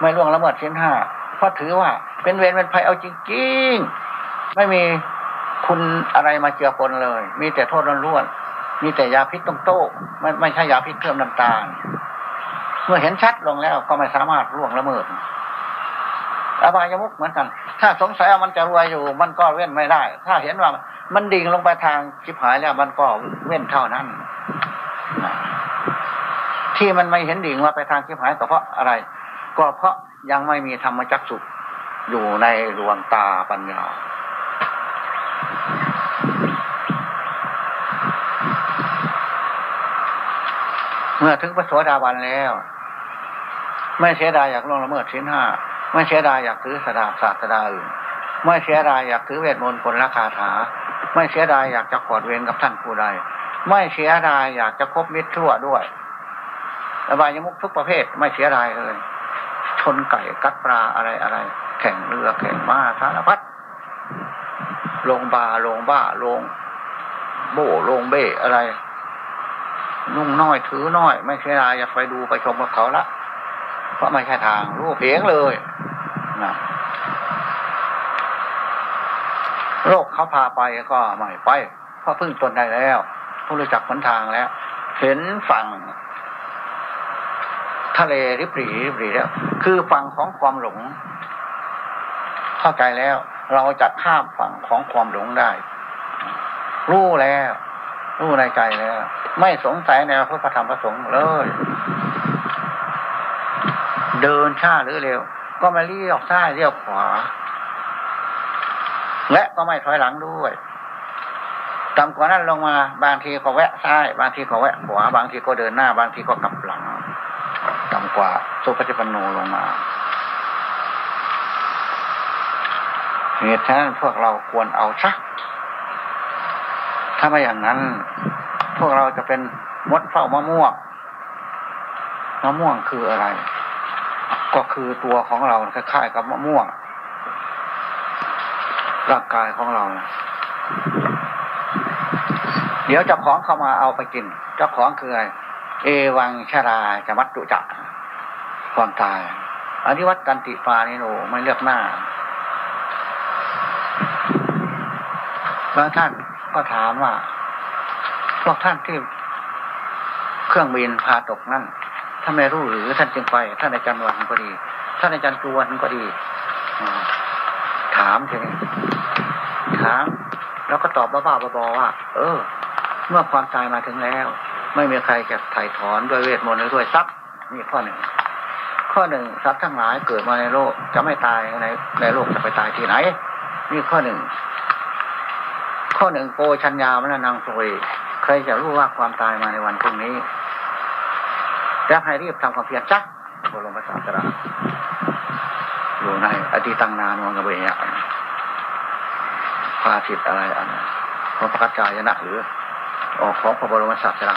ไม่ล่วงละเมิดเส้นห้าเพราะถือว่าเป็นเวรเป็นภัยเอาจริงๆ ไม่มีคุณอะไรมาเจือปนเลย มีแต่โทษล้วนๆมีแต่ยาพิษต้องโต้ไม่ไม่ใช่ยาพิษเพิ่มน้ำตาล เมื่อเห็นชัดลงแล้วก็ไม่สามารถล่วงละเมิดอบายมุกเหมือนกัน ถ้าสงสัยว่ามันจะรวยอยู่ มันก็เว้นไม่ได้ ถ้าเห็นว่ามันดิ่งลงไปทางชิบหายแล้ว มันก็เว้นเท่านั้น ที่มันไม่เห็นดิ่งว่าไปทางชิบหายก็เพราะอะไร ก็เพราะยังไม่มีธรรมจักสุอยู่ในดวงตาปัญญา มื่อถึงพระโสดาบันแล้ว ไม่เสียดายอยากลงละเมิดชิ้นห้าไม่เสียดายอยากถือสดาศาสดาอื่นไม่เสียดายอยากถือเวทมนต์คนละคาถา ไม่เสียดายอยากจะขอดเวรกับท่านผู้ใด ไม่เสียดายอยากจะคบมิตรทั่วด้วยระบายยมุกทุกประเภท ไม่เสียดายเลย ชนไก่กัดปลาอะไรอะไร แข่งเรือแข่งม้าสารพัดลงบาลงบ้าลงโบลงเบ้อะไร นุ่งน้อยถือน้อย ไม่เสียดายอยากไปดูไปชมกับเขาละเพราะไม่ใช่ทางรู้เพียงเลยนะโลกเขาพาไปก็ไม่ไปเพราะพึ่งตนได้แล้วผู้รู้จักหนทางแล้ว เห็นฝั่ง ทะเลริบหรีริบหรีแล้ว คือฝั่งของความหลง เข้าใจแล้ว เราจะข้ามฝั่งของความหลงได้ รู้แล้ว รู้ในใจแล้ว ไม่สงสัยในพระธรรมพระสงฆ์เลย เดินช้าหรือเร็ว ก็ไม่เลี้ยวซ้ายเลี้ยวขวา และก็ไม่ถอยหลังด้วยต่ำกว่านั้นลงมาบางทีก็แวะซ้าย บางทีก็แวะขวา บางทีก็เดินหน้า บางทีก็กลับหลังต่ำกว่าสุปฏิปันโนลงมาเหตุฉะนั้นพวกเราควรเอาชัก ถ้าไม่อย่างนั้น พวกเราจะเป็นมดเฝ้ามะม่วงมะม่วงคืออะไร ก็คือตัวของเราคล้ายๆกับมะม่วงร่างกายของเรา เดี๋ยวเจ้าของเข้ามาเอาไปกิน เจ้าของคืออะไรเอวังชาราจะมัดตุจักความตายอันนี้วัดกันติฟานิโนไม่เลือกหน้าบางท่าน ก็ถามว่า พวกท่านที่เครื่องบินพาตกนั่นท่านไม่รู้หรือท่านจึงไป ท่านอาจารย์วันก็ดี ท่านอาจารย์จวนก็ดี ถามทีนี้ถาม แล้วก็ตอบบ้าๆบอๆว่า เออ เมื่อความตายมาถึงแล้ว ไม่มีใครจะถ่ายถอนด้วยเวทมนต์หรือด้วยทรัพย์นี่ข้อหนึ่งข้อหนึ่งทรัพย์ทั้งหลายเกิดมาในโลกจะไม่ตายในในโลกจะไปตายที่ไหนนี่ข้อหนึ่ง ข้อหนึ่งโกชัญญามรณงสวยใครจะรู้ว่าความตายมาในวันพรุ่งนี้จะให้รีบทำความเพียรจักบรมศาสดาอยู่ในอดีตังนานวงกระเบียพาทิตอะไรอันพระประกาศยนะหรือ ออกของพระบรมศาสดา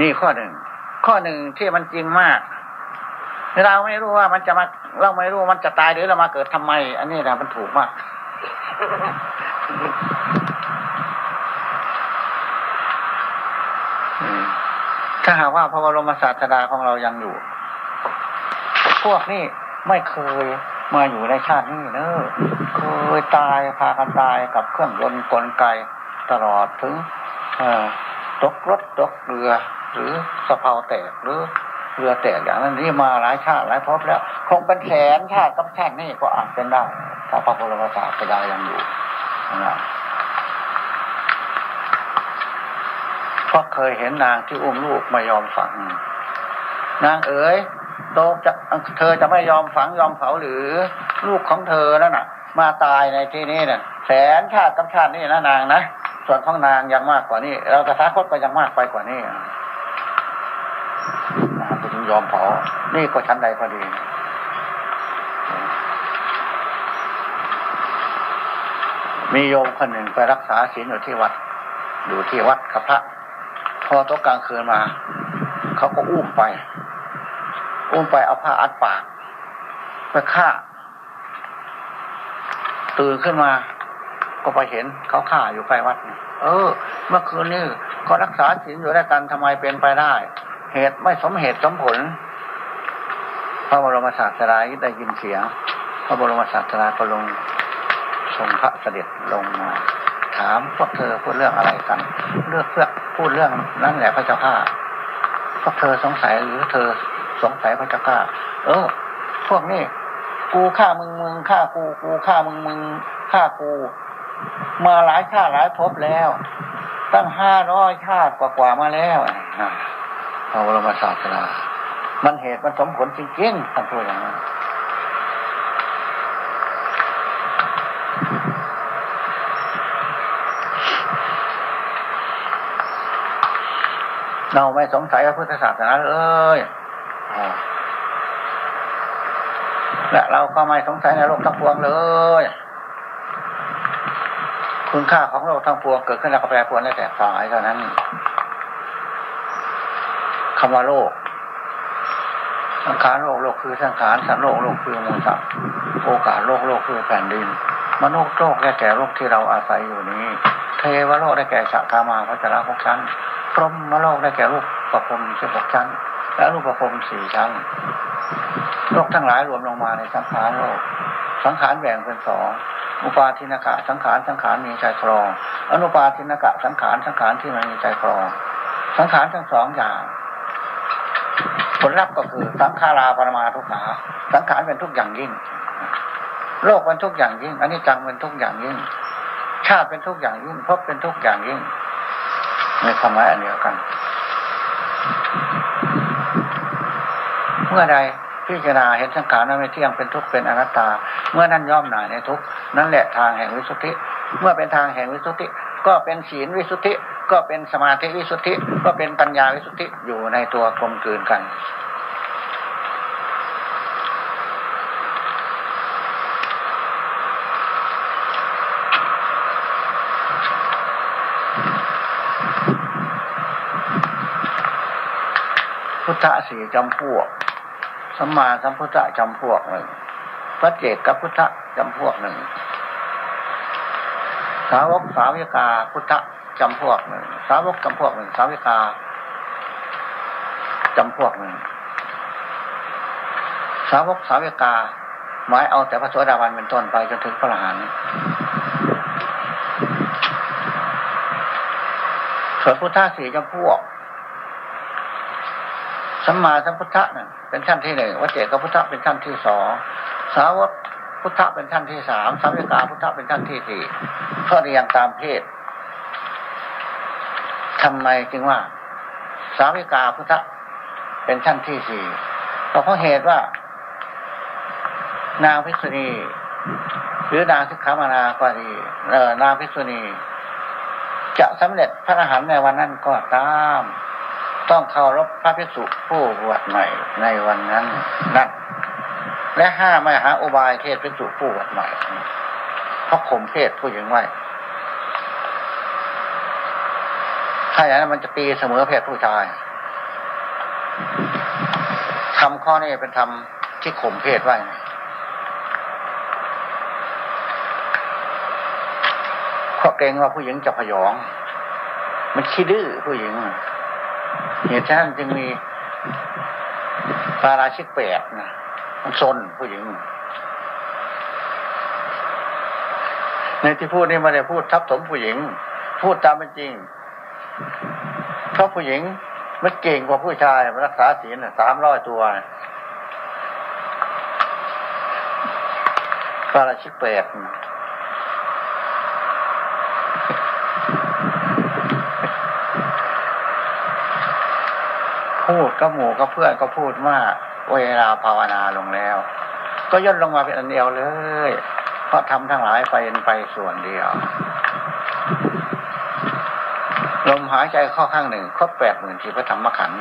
นี่ข้อหนึ่ง ข้อหนึ่งที่มันจริงมาก เราไม่รู้ว่ามันจะมาเราไม่รู้มันจะตายหรือเรามาเกิดทำไม อันนี้นะมันถูกมาก ถ้าหากว่าพระบรมศาสดาของเรายังอยู่ พวกนี้ไม่เคยมาอยู่ในชาตินี้เนอะเคยตายพากันตายกับเครื่องยนต์กลไกตลอดถึงตกรถตกเรือ หรือสะเพาแตกหรือ เรือแตกอย่างนั้นนี่มาหลายชาติหลายภพแล้ว คงเป็นแสนชาติกับชาตินี้ก็อาจเป็นได้ถ้าพระบรมศาสดายังอยู่นะเพราะเคยเห็นนางที่อุ้มลูกไม่ยอมฝัง นางเอ๋ยโตจะเธอจะไม่ยอมฝังยอมเผาหรือลูกของเธอนั่นน่ะ มาตายในที่นี้เนี่ยแสนชาติกับชาตินี่นะนางนะส่วนของนางยังมากกว่านี้ เรากระทาคตก็ยังมากไปกว่านี้ ยอมเผา นี่ก็ชั้นใดก็ดี มีโยมคนหนึ่งไปรักษาศีลอยู่ที่วัด อยู่ที่วัดกับพระ พอตกกลางคืนมา เขาก็อุ้มไป อุ้มไปเอาผ้าอัดปากไปฆ่า ตื่นขึ้นมา ก็ไปเห็นเขาฆ่าอยู่ใกล้วัด เออ เมื่อคืนนี้ก็รักษาศีลอยู่ด้วยกันทำไมเป็นไปได้ เหตุไม่สมเหตุสมผล พระบรมศาสดาได้ยินเสียง พระบรมศาสดาก็ลงทรงพระเสด็จลงมา ถามพวกเธอพูดเรื่องอะไรกัน เลือกเพื่อพูดเรื่องนั่นแหละพระเจ้าข้าพวกเธอสงสัยหรือเธอสงสัยพระเจ้าข้าเออ พวกนี้กูฆ่ามึงมึงฆ่ากูกูฆ่ามึงมึงฆ่ากู มาหลายชาติหลายภพแล้ว ตั้งห้าร้อยชาติกว่าๆมาแล้ว พระบรมศาสดามันเหตุมันสมผลจริงๆท่านพูดอย่างนั้นเราไม่สงสัยพระพุทธศาสนาเลยและเราก็ไม่สงสัยในโลกทั้งปวงเลย คุณค่าของโลกทั้งปวงเกิดขึ้นแล้วก็แปรปรวนและแตกสายเท่านั้น คำว่าโลก สังขารโลกโลกคือสังขารสันโลกโลกคือมูลสัตว์โอกาสโลกโลกคือแผ่นดินมนุษย์โลกได้แก่โลกที่เราอาศัยอยู่นี้ เทวโลกได้แก่สักามาพระจราภกชั้น พรหมโลกได้แก่รูปประพรมสิบหกชั้น และรูปประพรมสี่ชั้น โลกทั้งหลายรวมลงมาในสังขารโลก สังขารแบ่งเป็นสองอุปาทินกะสังขารสังขารมีใจครอง อนุปาทินกะสังขารสังขารที่มันมีใจครอง สังขารทั้งสองอย่าง ผลลัพธ์ก็คือสังขาราปรมาทุกขา สังขารเป็นทุกอย่างยิ่ง โลกเป็นทุกอย่างยิ่งอันนี้จังเป็นทุกอย่างยิ่ง ชาติเป็นทุกอย่างยิ่งพบเป็นทุกอย่างยิ่งในความหมายอันเดียวกัน เมื่อใดพิจารณาเห็นสังขารนั้นไม่เที่ยงเป็นทุกข์เป็นอนัตตา เมื่อนั้นย่อมหน่ายในทุกข์นั่นแหละทางแห่งวิสุทธิ เมื่อเป็นทางแห่งวิสุทธิ ก็เป็นศีลวิสุทธิ ก็เป็นสมาธิวิสุทธิก็เป็นปัญญาวิสุทธิอยู่ในตัวกลมกลืนกัน พุทธะสี่จำพวกสัมมาสัมพุทธะจำพวกหนึ่งพระเจกกับพุทธะจำพวกหนึ่ง สาวกสาวิกาพุทธะ จำพวกหนึ่งสาวกจำพวกหนึ่งสาวิกาจำพวกหนึ่งสาวกสาวิกาหมายเอาแต่พระสวสดาวันเป็นต้นไปจนถึงพระอรหันต์ส่วนพุทธะสี่จำพวกสัมมาสัมพุทธะเนี่ยเป็นชั้นที่หนึ่งวัจเจกพุทธะเป็นชั้นที่สองสาวกพุทธะเป็นชั้นที่สามสาวิกาพุทธะเป็นชั้นที่สี่ข้อเรียงตามเพศ ทำไมจึงว่า สาวิกาพุทธเป็นชั้นที่สี่ก็เพราะเหตุว่า นางพิษุณีหรือนางสิกขามานาก็ดีเออนางพิษุณี จะสำเร็จพระอรหันต์ในวันนั้นก็ตาม ต้องเคารพพระภิกษุผู้บวชใหม่ในวันนั้นนั่นและห้าไม่หาอุบายเทศภิกษุผู้บวชใหม่เพราะข่มเพศผู้หญิงไว้ ถ้าอย่างนั้นมันจะตีเสมอเพศผู้ชายทำข้อนี้เป็นทำที่ข่มเพศไว้เพราะเกรงว่าผู้หญิงจะพยอง มันขี้ดื้อผู้หญิงเหตุฉะนั้นจึงมีปาราชิกแปดนะมันซนผู้หญิง ในที่พูดนี่ไม่ได้พูดทับถมผู้หญิง พูดตามเป็นจริง เพราะผู้หญิงมันเก่งกว่าผู้ชายมันรักษาศีลสามร้อยตัวปาราชิกแปดพูดก็หมู่ก็เพื่อนก็พูดมาเวลาภาวนาลงแล้ว ก็ย่นลงมาเป็นอันเดียวเลย เพราะทำทั้งหลายไปไปส่วนเดียว ลมหายใจเข้าข้างหนึ่ง ครบแปดหมื่นทีพระธรรมขันธ์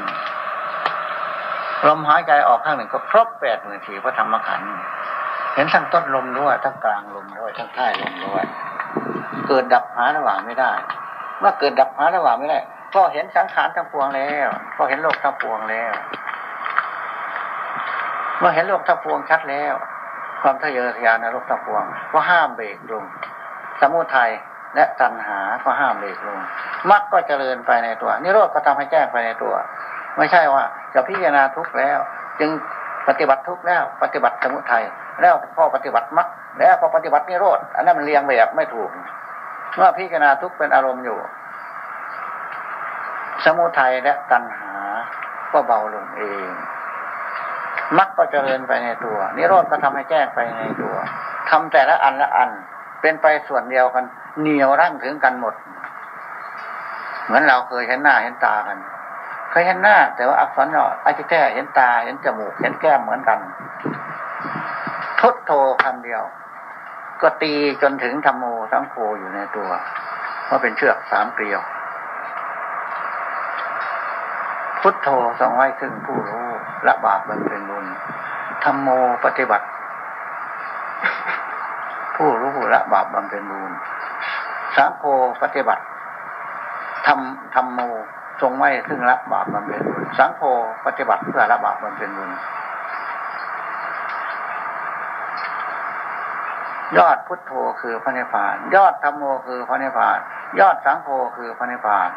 ลมหายใจออกข้างหนึ่งก็ครบแปดหมื่นทีพระธรรมขันธ์เห็นทั้งต้นลมด้วยทั้งกลางลมด้วยทั้งท้ลมด้วยเกิดดับหาระหว่างไม่ได้ เมื่อเกิดดับหาระหว่างไม่ได้ก็เห็นสังขารทั้งปวงแล้วก็เห็นโลกทั้งปวงแล้ว เมื่อเห็นโลกทั้งปวงชัดแล้ว ความทะเยอทะยานในโลกทั้งปวง ก็ห้ามเบรกลงสมุทัย และตัณหาก็ห้ามเบรกลงมรรคก็เจริญไปในตัว นิโรธก็ทำให้แจ้งไปในตัว ไม่ใช่ว่าจะพิจารณาทุกแล้ว จึงปฏิบัติทุกแล้ว ปฏิบัติสมุทัยแล้วพอปฏิบัติมรรคแล้วพอปฏิบัตินิโรธอันนั้นมันเรียงแบบไม่ถูกเมื่อพิจารณาทุกเป็นอารมณ์อยู่ สมุทัยและตัณหาก็เบาลงเองมรรคก็เจริญไปในตัว นิโรธก็ทำให้แจ้งไปในตัวทำแต่ละอันละอัน เป็นไปส่วนเดียวกันเหนียวรั้งถึงกันหมด เหมือนเราเคยเห็นหน้าเห็นตากัน เคยเห็นหน้า แต่ว่าอักษรย่อไอ้ที่แท้เห็นตาเห็นจมูก เห็นแก้มเหมือนกันทดโทคำเดียว ก็ตีจนถึงธรรมโมทั้งโคอยู่ในตัวว่าเป็นเชือกสามเกลียว พุทโธทรงไว้ซึ่งผู้รู้ละบาปมันเป็นบุญธรรมโมปฏิบัติ ผู้รู้ ละบาปบำเพ็ญบุญสังโฆปฏิบัติทำธรรมโมทรงไว้ซึ่งละบาปบำเพ็ญบุญสังโฆปฏิบัติเพื่อละบาปบำเพ็ญบุญยอดพุทโธคือพระนิพพาน ยอดธรรมโมคือพระนิพพาน ยอดสังโฆคือพระนิพพาน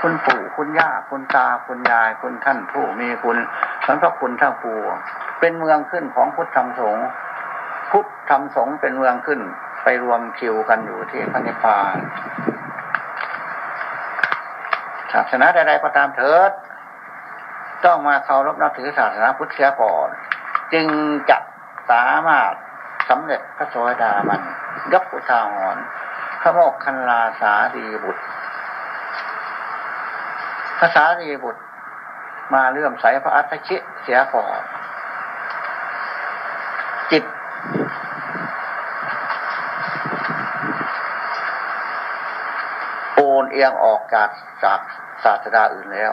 คุณปู่คุณย่าคุณตาคุณยายคุณท่านผู้มีคุณสันพระคุณทั้งปวง เป็นเมืองขึ้นของพุทธธรรมสงฆ์พุทธธรรมสงฆ์เป็นเมืองขึ้น ไปรวมคิวกันอยู่ที่พระนิพพานศาสนาใดๆก็ตามเถิด ต้องมาเคารพนับถือศาสนาพุทธเสียก่อน จึงจะสามารถสำเร็จพระโสดาบันยกอุทาหรณ์พระโมกคันลาสาดีบุตรภาษาดีบุตรมาเลื่อมใสพระอัฏฐิเสียก่อน จิต โอนเอียงออกจากจากศาสดาอื่นแล้ว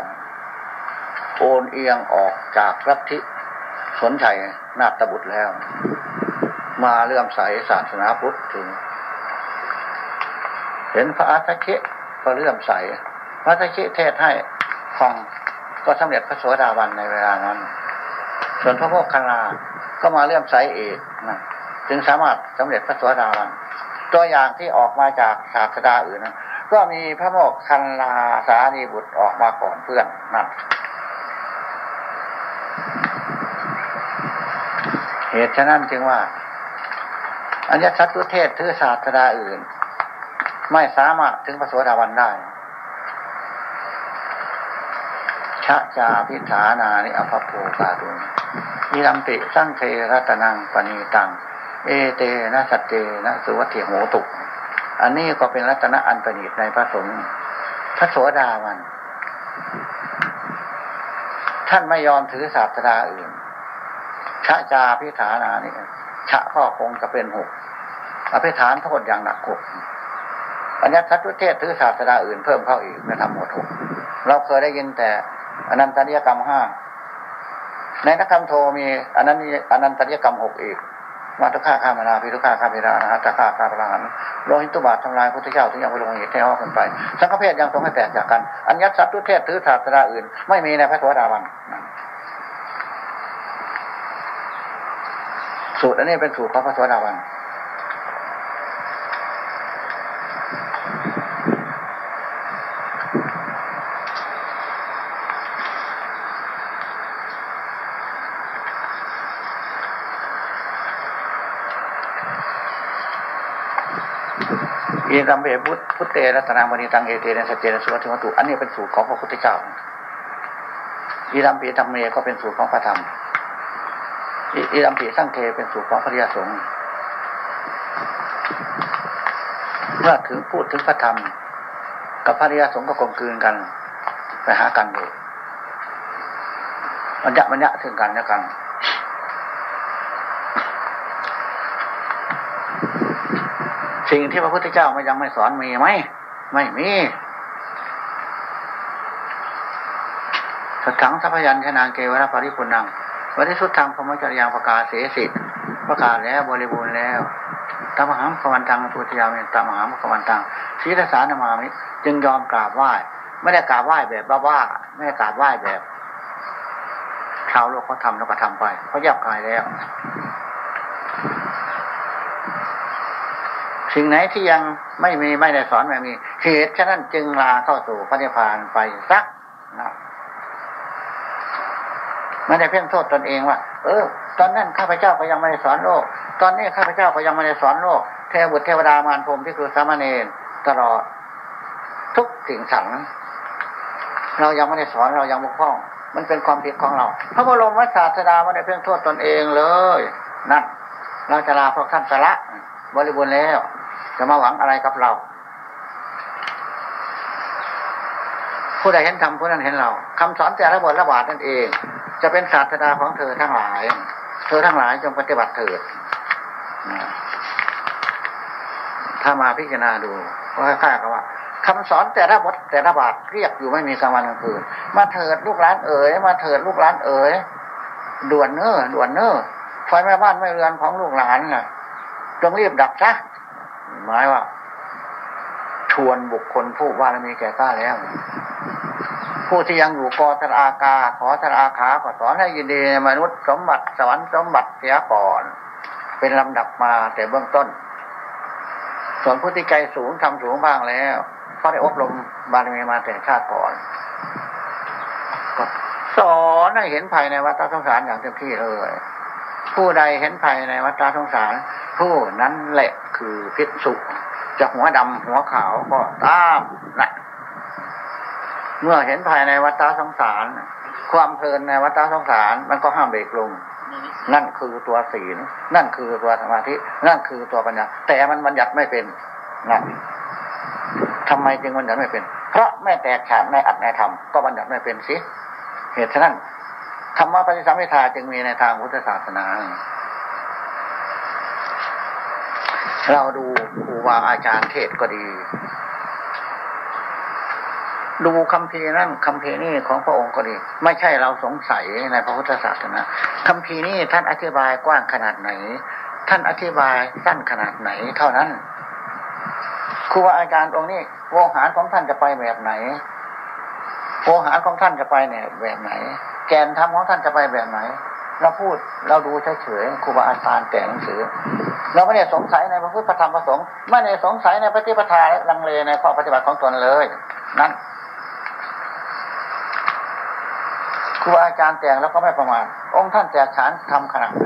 โอนเอียงออกจากรัทิสนชัยนาตบุตรแล้ว มาเลื่อมใสศาสนาพุทธถึง เห็นพระอัฏฐิก็เลื่อมใส พระอัฏฐิเทศให้ฟังก็สำเร็จพระโสดาบันในเวลานั้น ส่วนพระโมกขันลา ก็มาเลื่อมใสเอกนะจึงสามารถสำเร็จพระโสดาบันตัวอย่างที่ออกมาจากศาสดาอื่นนะก็มีพระโมกขันลาสารีบุตรออกมาก่อนเพื่อนนั่นเหตุฉะนั้นจึงว่าอัญญสัตตุเทศถือศาสดาอื่น ไม่สามารถถึงพระโสดาบันได้ชะจาพิฐานานิอภโภกาตุน รัมปิสร้างเทรัตนังปณีตัง เอเตนะสัจเจนะสุวัติโหตุ อันนี้ก็เป็นรัตนะอันประณีตในพระสงฆ์พระโสดามัน ท่านไม่ยอมถือศาสดาอื่น ชะจาพิฐานานี่ชะก็คงจะเป็นหกอภิฐานโทษอย่างหนักหกอัญญสัตุเทศถือศาสดาอื่นเพิ่มเข้าอีกนะทำหมดหกเราเคยได้ยินแต่อนันตริยกรรมห้า ในนักธรรมโทมีอันนั้นอันนั้นตริยกรรมหกอีกมาทุกข้าข้ามานาพิทุกข้าข้าพิรานะฮะตะข้าข้าพระหันโลหิตตุบาททำลายพุทธเจ้าถึงยังไปลงเหตุให้ห้อกันไป สังฆเพศยังต้องให้แตกจากกัน อัญญสัตตุเทศถือศาสนาอื่น ไม่มีในพระสวสดาบันสูตรอันนี้เป็นสูตรของพระสวสดาบัน อิรัมเบพุทพุทเตรัตนามณีตังเอเตนะสเจนะสุวัติวัตุอันนี้เป็นสูตรของพระพุทธเจ้าอิรัมปีธรรมเมก็เป็นสูตรของพระธรรมอิรัมปีสร้างเทเป็นสูตรของพระริยสงฆ์เมื่อถึงพูดถึงพระธรรม กับพระริยสงฆ์ก็กลมกลืนกัน ไปหากันอยู่มันยะมันยะถึงกันแล้วกัน สิ่งที่พระพุทธเจ้าไม่ยังไม่สอนมีไหมไม่มีสถังสัพยัญชนะเกวรปริปุนังวันที่สุดทางพรมจริยังประกาศเสสิประกาศแล้วบริบูรณ์แล้วตามหามขวันตังพุทธยามิตามหามขวันตังศีรษานามามิจึงยอมกราบไหว้ไม่ได้กราบไหว้แบบบ้าๆไม่ได้กราบไหว้แบบ ชาวโลกเขาทำแล้วก็ทำไปเขาแยบกายแล้ว สิ่งไหนที่ยังไม่มีไม่ได้สอนไม่มีเหตุฉะนั้นจึงลาเข้าสู่พระนิพพานไปสักนะไม่ได้เพ่งโทษตนเองว่า เออ ตอนนั้นข้าพเจ้าก็ยังไม่ได้สอนโลก ตอนนี้ข้าพเจ้าก็ยังไม่ได้สอนโลก เทวบุตรเทวดามารพรมที่คือสามเณรตลอด ทุกสิ่งสังเรายังไม่ได้สอนเรายังบกพร่อง มันเป็นความผิดของเรา พระบรมศาสดาไม่ได้เพ่งโทษตนเองเลย นั่นเราจะลาพวกท่านสละบริบูรณ์แล้ว จะมาหวังอะไรกับเรา ผู้ใดเห็นธรรมผู้นั้นเห็นเราคำสอนแต่ละบทละบาทนั่นเอง จะเป็นศาสดาของเธอทั้งหลาย เธอทั้งหลายจงปฏิบัติเถิดถ้ามาพิจารณาดูก็คล้ากับว่าคำสอนแต่ละบทแต่ละบาทเรียกอยู่ไม่มีกลางวันกลางคืนมาเถิดลูกหลานเอ๋ยมาเถิดลูกหลานเอ๋ยด่วนเน้อด่วนเน้อไฟแม่บ้านไม่เรือนของลูกหลานน่ะจงรีบดับซะ หมายว่า ชวนบุคคลผู้ว่ามีแก่กล้าแล้ว ผู้ที่ยังอยู่กอตรากา ขอตราขาขอสอนให้ยินดีในมนุษย์สมบัติสวรรค์สมบัติเสียก่อน เป็นลำดับมาแต่เบื้องต้น ส่วนผู้ที่ใจสูงทำสูงบ้างแล้วเพราได้อบรมบารมีมาแต่ชาติก่อนก็สอนให้เห็นภายในวัฏสงสารอย่างเต็มที่เลย ผู้ใดเห็นภายในวัฏสงสารผู้นั้นแหละ คือพิษสุจะหัวดำหัวขาวก็ตามนะเมื่อเห็นภายในวัฏสงสาร ความเพลินในวัฏสงสารมันก็ห้ามเบรกลง นั่นคือตัวศีลนั่นคือตัวสมาธิ นั่นคือตัวปัญญา แต่มันบัญญัติไม่เป็นนะทำไมจึงบัญญัติไม่เป็น เพราะไม่แตกฉานในอัตในธรรมก็บัญญัติไม่เป็นสิ เหตุฉะนั้นธรรมะปฏิสัมพิทาจึงมีในทางพุทธศาสนา เราดูครูบาอาจารย์เทศก็ดี ดูคำพีนั่นคำพีนี่ของพระองค์ก็ดี ไม่ใช่เราสงสัยในพระพุทธศาสนาคำพีนี่ท่านอธิบายกว้างขนาดไหน ท่านอธิบายสั้นขนาดไหน เท่านั้นครูบาอาจารย์ตรงนี้วงหารของท่านจะไปแบบไหนวงหารของท่านจะไปเนี่ยแบบไหน แกนธรรมของท่านจะไปแบบไหน เราพูดเราดูเฉยๆครูบาอาจารย์แต่งหนังสือ เราไม่ได้สงสัยในพระพุทธธรรมประสงค์ไม่ได้สงสัยในปฏิปทาลังเลในข้อปฏิบัติของตนเลย นั่นครูบาอาจารย์แต่งแล้วก็ไม่ประมาณ องค์ท่านแจกฉานทำขนาดไหน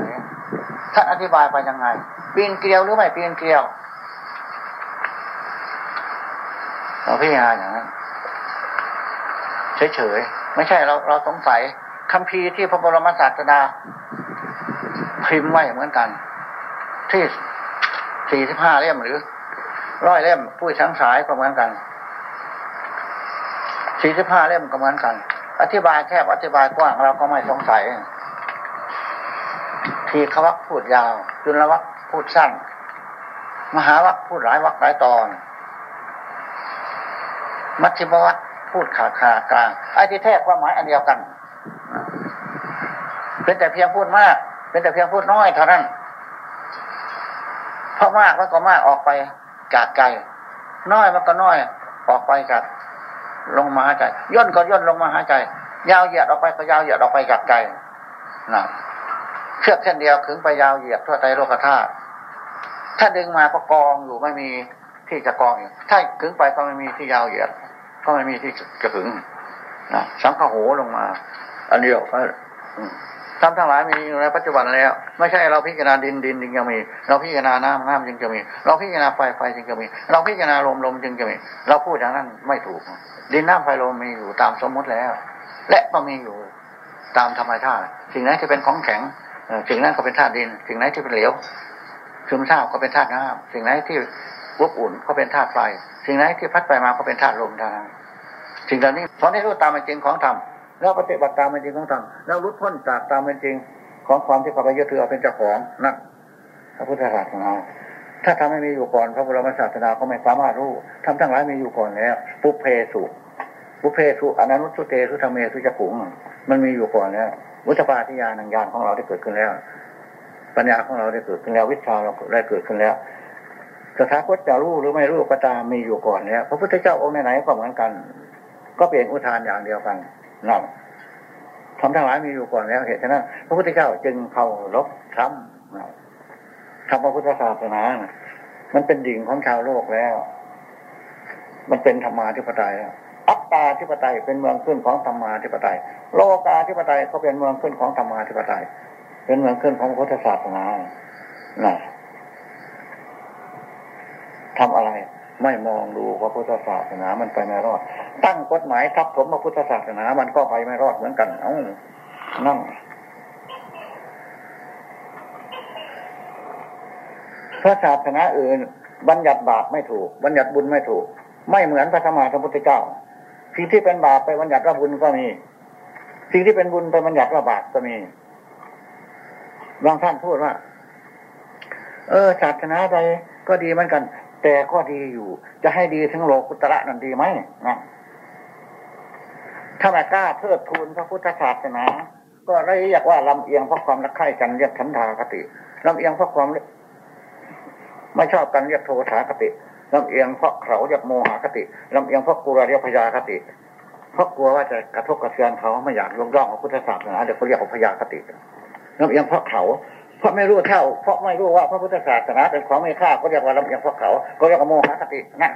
ท่านอธิบายไปยังไงปีนเกลียวหรือไม่ปีนเกลียวเราพิจารณาอย่างนั้นเฉยๆไม่ใช่เราเราสงสัย คำพีที่พระบรมศาสดาพิมพ์ไว้เหมือนกัน ที่สี่สิบห้าเล่มหรือร้อยเล่มผู้ช้างสายก็เหมือนกันสี่สิบห้าเล่มก็เหมือนกัน อธิบายแคบอธิบายกว้างเราก็ไม่สงสัย ทีขวักพูดยาวจุลวักพูดสั้น มหาวักพูดหลายวักหลายตอน มัชฌิมวัตพูดขาดขากลางไอ้ที่แท้ความหมายอันเดียวกัน เป็นแต่เพียงพูดมาก เป็นแต่เพียงพูดน้อยเท่านั้นเพราะมากมันก็มากออกไปจากใจน้อยมันก็น้อยออกไปจากลงมาหาใจย่นก็ย่นลงมาหาใจ ยาวเหยียดออกไปก็ยาวเหยียดออกไปจากใจนะเชือกเส้นเดียวขึงไปยาวเหยียดทั่วใจโลกธาตุถ้าดึงมาก็กองอยู่ไม่มีที่จะกองอยู่ถ้าขึงไปก็ไม่มีที่ยาวเหยียด ก็ไม่มีที่จะถึงนะสังขโหลงมา อันเดียวก็ ทำทั้งหลายมีอยู่ในปัจจุบันแล้ว ไม่ใช่เราพิจารณาดินดินจึงจะมี เราพิจารณาน้ำน้ำจึงจะมี เราพิจารณาไฟไฟจึงจะมี เราพิจารณาลมลมจึงจะมี เราพูดอย่างนั้นไม่ถูก ดินน้ำไฟลมมีอยู่ตามสมมุติแล้ว และก็มีอยู่ตามธรรมชาติสิ่งนั้นจะเป็นของแข็งสิ่งนั้นก็เป็นธาตุดิน สิ่งนั้นที่เป็นเหลวซึมซาบก็เป็นธาตุน้ำสิ่งไหนที่วบอุ่นก็เป็นธาตุไฟ สิ่งไหนที่พัดไปมาก็เป็นธาตุลมเท่านั้นสิ่งเหล่านี้ตอนนี้รู้ตามเป็นจริงของธรรม แล้วปฏิบัติตามเป็นจริงของธรรมแล้วรุดพ้นจากตามเป็นจริงของความที่เขาไปยึดถือเป็นเจ้าของนั่นพระพุทธศาสนาถ้าทำไม่มีอยู่ก่อนพระบรมศาสนาก็ไม่สามารถรู้ทำทั้งหลายมีอยู่ก่อนแล้วปุเพสุปุเพสุอนันุสุเตสุธรรมเมสุจักุงมันมีอยู่ก่อนแล้ววุฒิปาทิยานังยานของเราได้เกิดขึ้นแล้ว ปัญญาของเราได้เกิดขึ้นแล้ววิชาเราได้เกิดขึ้นแล้วสถาคตจะรู้หรือไม่รู้ก็ตามมีอยู่ก่อนแล้วพระพุทธเจ้าองค์ไหนๆก็เหมือนกัน ก็เปลี่ยนอุทานอย่างเดียวกัน นั่นทำทั้งหลายมีอยู่ก่อนแล้วเหตุฉะนั้นพระพุทธเจ้าจึงเขาลบทำทำพระพุทธศาสนามันเป็นดิ่งของชาวโลกแล้ว มันเป็นธรรมาธิปไตยอัตตาธิปไตยเป็นเมืองขึ้นของธรรมาธิปไตย โลกาธิปไตยก็เป็นเมืองขึ้นของธรรมาธิปไตย เป็นเมืองขึ้นของพุทธศาสนาน่ะทำอะไร ไม่มองดูพระพุทธศาสนามันไปไม่รอด ตั้งกฎหมายทับถมพระพุทธศาสนา มันก็ไปไม่รอดเหมือนกัน เอ้านั่งพระศาสนาอื่น บัญญัติบาปไม่ถูก บัญญัติบุญไม่ถูก ไม่เหมือนพระธรรมพระพุทธเจ้าสิ่งที่เป็นบาปไปบัญญัติว่าบุญก็มี สิ่งที่เป็นบุญไปบัญญัติว่าบาปก็มีบางท่านพูดว่า เออศาสนาใดก็ดีเหมือนกัน แต่ก็ดีอยู่ จะให้ดีทั้งโลกุตระนั่นดีไหมนะถ้าไม่กล้าเทิดทูนพระพุทธศาสนาก็เรียกว่าลำเอียงเพราะความรักใคร่กันเรียกฉันทาคติลำเอียงเพราะความไม่ชอบกันเรียกโทสาคติลำเอียงเพราะเขาเรียกโมหคติลำเอียงเพราะกลัวเรียกพยาคติ เพราะกลัวว่าจะกระทบกระเทือนเขาไม่อยากยกย่องพระพุทธศาสนาเดี๋ยวเขาเรียกว่าพยาคติลำเอียงเพราะเขา เพราะไม่รู้เท่า เพราะไม่รู้ว่าพระพุทธศาสนาเป็นของไม่ค่าก็เรียกว่าลำเอียงพราะเขา ก็เรียกว่าโมหะคตินั่น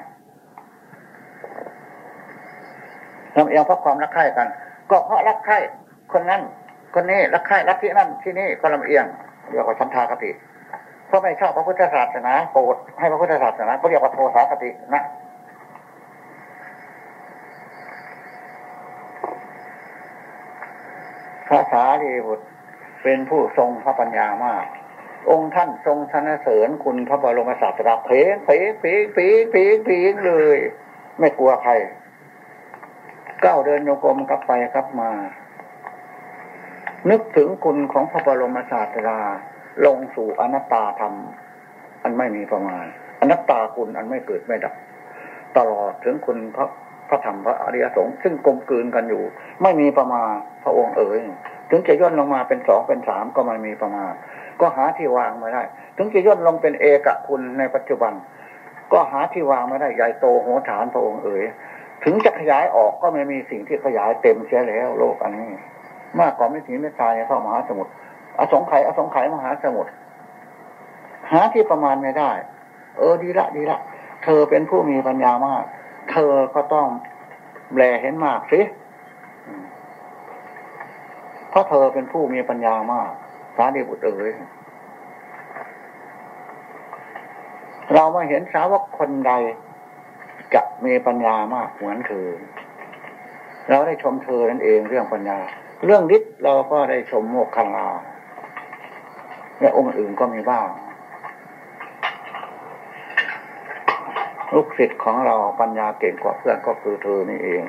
ลำเอียงเพราะความรักใคร่กัน ก็เพราะรักใคร่คนนั้น คนนี้รักใคร่รักที่นั่นที่นี่ก็ลำเอียงเรียกว่าชันทาคติเพราะไม่ชอบพระพุทธศาสนาโปรดให้พระพุทธศาสนาก็เรียกว่าโทสาคตินะภาษาดีบุตร เป็นผู้ทรงพระปัญญามาก องค์ท่านทรงสนเสริญคุณพระบรมศาสดาเพลงเพลงเพลงเพลงเพลงเพลงเลย ไม่กลัวใครก้าวเดินโยกมกลับไปกลับมา นึกถึงคุณของพระบรมศาสดาลงสู่อนัตตาธรรม อันไม่มีประมาณ อนัตตาคุณอันไม่เกิดไม่ดับ ตลอดถึงคุณพระพระธรรมพระอริยสงฆ์ซึ่งกลมกลืนกันอยู่ ไม่มีประมาณพระองค์เอ๋ย ถึงจะย่นลงมาเป็นสองเป็นสามก็ไม่มีประมาณ ก็หาที่วางไม่ได้ ถึงจะย่นลงเป็นเอกคุณในปัจจุบัน ก็หาที่วางไม่ได้ใหญ่โตโหฐานพระองค์เอ๋ยถึงจะขยายออกก็ไม่มีสิ่งที่ขยายเต็มเสียแล้ว โลกอันนี้ มากกว่าไม่ถึงไม่ตายเข้ามหาสมุทรอสงไขยอสงไขยมหาสมุทรหาที่ประมาณไม่ได้ เออดีละดีละ เธอเป็นผู้มีปัญญามาก เธอก็ต้องแลเห็นมากสิ ราะเธอเป็นผู้มีปัญญามาก สาดีบุตรเอ๋ยเรามาเห็นสาวกคนใดจะมีปัญญามากเหมือนเธอ เราได้ชมเธอนั่นเองเรื่องปัญญา เรื่องฤทธิ์เราก็ได้ชมโมกขังลาและองค์อื่นก็มีบ้างลูกศิษย์ของเราปัญญาเก่งกว่าเพื่อนก็คือเธอนี่เอง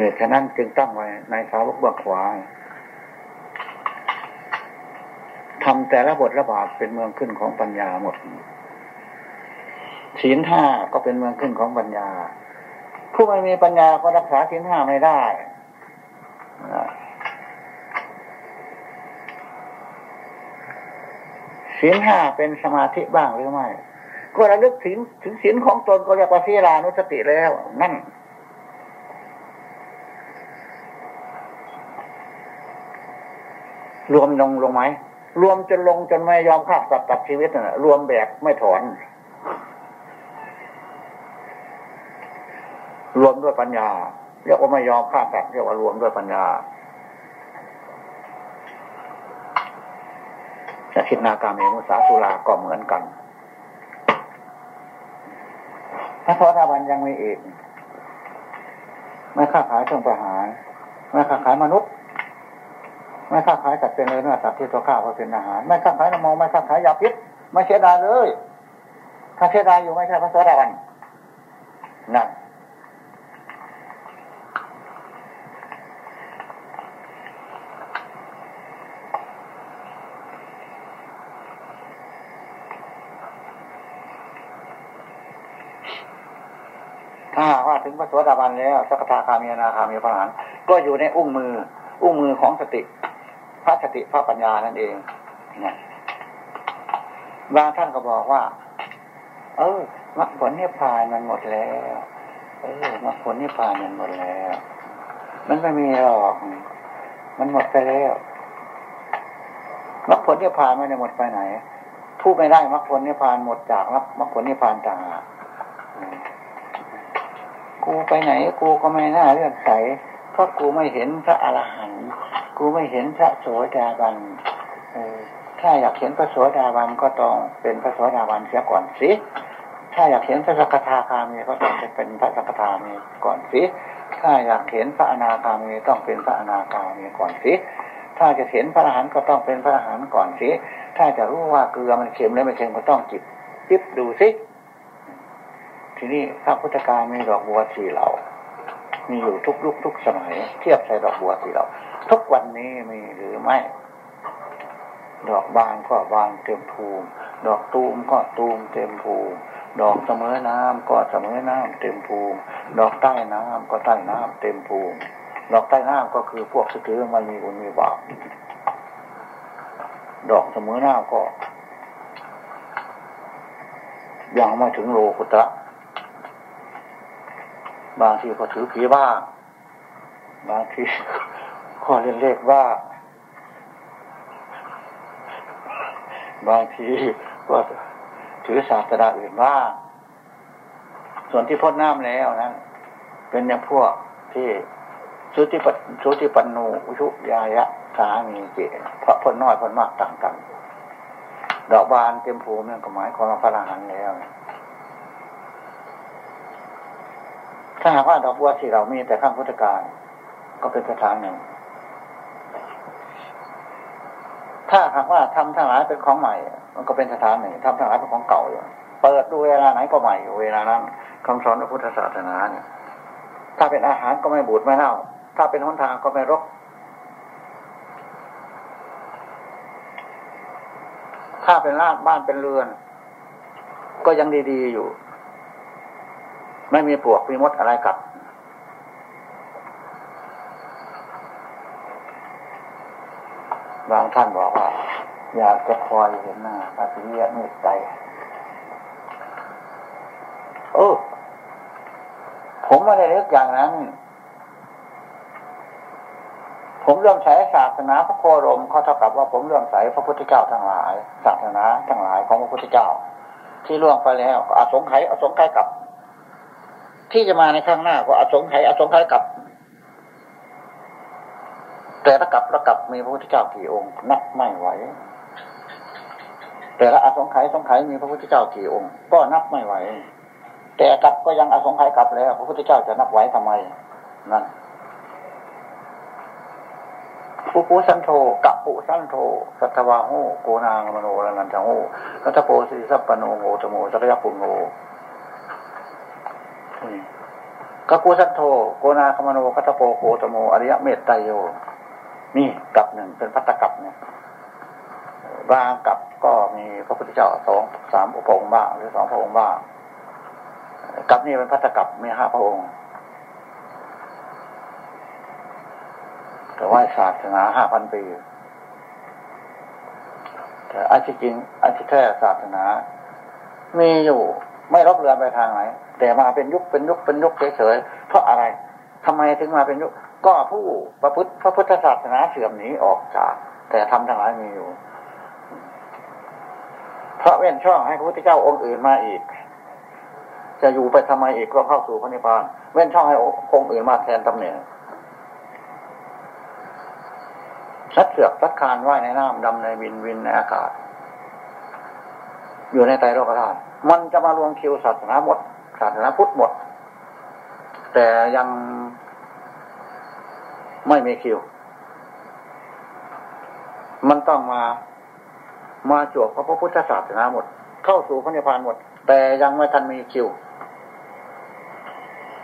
เหตุฉะนั้นจึงตั้งไว้ในสาวกเบื้องขวาทำแต่ละบทละบาทเป็นเมืองขึ้นของปัญญาหมดศีลห้าก็เป็นเมืองขึ้นของปัญญา ผู้ไม่มีปัญญาก็รักษาศีลห้าไม่ได้ศีลห้าเป็นสมาธิบ้างหรือไม่ ก็ระลึกถึงถึงศีลของตนก็เรียกว่าศีลานุสติแล้ว นั่น รวมลงลงไหมรวมจนลงจนไม่ยอมฆ่าสัตว์ตัดชีวิตน่ะ รวมแบบไม่ถอน รวมด้วยปัญญาเรียกว่าไม่ยอมฆ่าสัตว์เรียกว่ารวมด้วยปัญญาจะคิดนากาเมมุสาสุราก็เหมือนกันพระโสดาบันยังไมีอีกไม่ค้าขายเครื่องประหารไม่ค้าขายมนุษย์ ไม่ค้าขายสัตว์เป็นเนื้อสัตว์ที่ตัวข้าวเป็นอาหาร ไม่ค้าขายน้ำมองไม่ค้าขายยาพิษไม่เสียดายเลย ถ้าเสียดายอยู่ไม่ใช่พระโสดาบันนั่นถ้าหาว่าถึงพระสวสดาบันแล้วสักทาคามีนาคามีพระหานก็อยู่ในอุ้งมือ อุ้งมือของสติ พระสติพระปัญญานั่นเองนะบางท่านก็บอกว่า เออมรรคผลนิพพานมันหมดแล้ว เออมรรคผลนิพพานมันหมดแล้ว มันไม่มีหรอก มันหมดไปแล้วมรรคผลนิพพานไม่ได้หมดไปไหนพูดไม่ได้มรรคผลนิพพานหมดจากรับมรรคผลนิพพานต่างกูไปไหน กูก็ไม่น่าเลื่อนใสเพราะกูไม่เห็นพระอรหันต์ กูไม่เห็นพระโสดาบันถ้าอยากเห็นพระโสดาบันก็ต้องเป็นพระโสดาบันเสียก่อนสิ ถ้าอยากเห็นพระสกทาคามีก็ต้องเป็นพระสกทามีก่อนสิ ถ้าอยากเห็นพระอนาคามีต้องเป็นพระอนาคามีก่อนสิ ถ้าจะเห็นพระอรหันต์ก็ต้องเป็นพระอรหันต์ก่อนสิ ถ้าจะรู้ว่าเกลือมันเค็มแล้วไม่เค็มก็ต้องจิบจิบดูสิ ทีนี้พระพุทธการมีดอกบัวสี่เหล่า มีอยู่ทุกยุคทุกสมัย เทียบใส่ดอกบัวสี่เหล่า ทุกวันนี้มีหรือไม่ ดอกบานก็บานเต็มภูมิ ดอกตูมก็ตูมเต็มภูมิ ดอกเสมอน้ำก็เสมอน้ำเต็มภูมิ ดอกใต้น้ำก็ใต้น้ำเต็มภูมิ ดอกใต้น้ำก็คือพวกสตือมันมีบุญมีบาปดอกเสมอน้ำก็ ยังไม่ถึงโลกุตะบางทีก็ถือผีบ้างบางที เรียนเลขว่า บางทีก็ถือศาสนาอื่นบ้างส่วนที่พ้นน้ำแล้วนั้นเป็นอย่างพวกที่สุติปัสุติปันโนอุชุยายะสามีเจเพราะพ้นน้อยพ้นมากต่างกันดอกบานเต็มภูมินั่นก็หมายความว่าพระอรหันต์แล้ว ถ้าหากว่าดอกบัวที่เรามีแต่ข้างพุทธการก็เป็นสถานหนึ่ง ถ้าหากว่าทำทั้งหลายเป็นของใหม่ มันก็เป็นสถานหนึ่งทำทั้งหลายเป็นของเก่าอยู่เปิดดูเวลาไหนก็ใหม่อยู่เวลานั้นคำสอนพระพุทธศาสนาเนี่ย ถ้าเป็นอาหารก็ไม่บูดไม่เน่า ถ้าเป็นหนทางก็ไม่รก ถ้าเป็นรากบ้านเป็นเรือน ก็ยังดีๆอยู่ ไม่มีปวกมีมดอะไรกัด บางท่านบอกว่า อยากจะคอยเห็นหน้าพระสิริยเมตไตรโอ้ผมไม่ได้เลือกอย่างนั้น ผมเรื่องใช้ศาสนาพระโครมเขาเท่ากับว่าผมเรื่องใส่พระพุทธเจ้าทั้งหลาย ศาสนาทั้งหลายของพระพุทธเจ้า ที่ล่วงไปแล้วก็อสงไขยอสงไขยกับ ที่จะมาในข้างหน้าก็อสงไขยอสงไขยกับ แต่ละกับละกับมีพระพุทธเจ้ากี่องค์ นับไม่ไหว แต่ละอสงไขยสงไขยมีพระพุทธเจ้ากี่องค์ ก็นับไม่ไหว แต่กับก็ยังอสงไขยกับแล้ว พระพุทธเจ้าจะนับไหวทำไมนั่นปุปุสันโธกัปุสันโธสัตวาหูโกนางมโนรนันทโหกัตโปสิสัปปโนโหตโมสักยปุโนกัปุสันโธโกนาคมโนกัตโปโหตโมอริยเมตไตโย นี่กับหนึ่งเป็นพัตตกับเนี่ยบางกับก็มีพระพุทธเจ้าสองสามพระองค์บ้างหรือสองพระองค์บ้างกับนี่เป็นพัตตกับมีห้าพระองค์ แต่ว่าศาสนาห้าพันปีแต่อันที่จริงอันที่แท้ศาสนา มีอยู่ไม่รบเรือนไปทางไหนแต่มาเป็นยุคเป็นยุคเป็นยุคเฉยๆเพราะอะไรทำไมถึงมาเป็นยุค ก็ผู้ประพฤติพระพุทธศาสนาเสื่อมหนีออกจาก แต่ทำทั้งหลายมีอยู่เพราะเว้นช่องให้พระพุทธเจ้าองค์อื่นมาอีก จะอยู่ไปทำไมอีกก็เข้าสู่พระนิพพาน เว้นช่องให้องค์อื่นมาแทนตำแหน่งสัดเสือกสัดคานว่ายในน้ำดำในวินวินในอากาศ อยู่ในไตรโลกธาตุมันจะมารวมคิวศาสนาหมดศาสนาพุทธหมด แต่ยัง ไม่มีคิว มันต้องมา มาจวบพระพุทธศาสนาหมด เข้าสู่พระนิพพานหมด แต่ยังไม่ทันมีคิว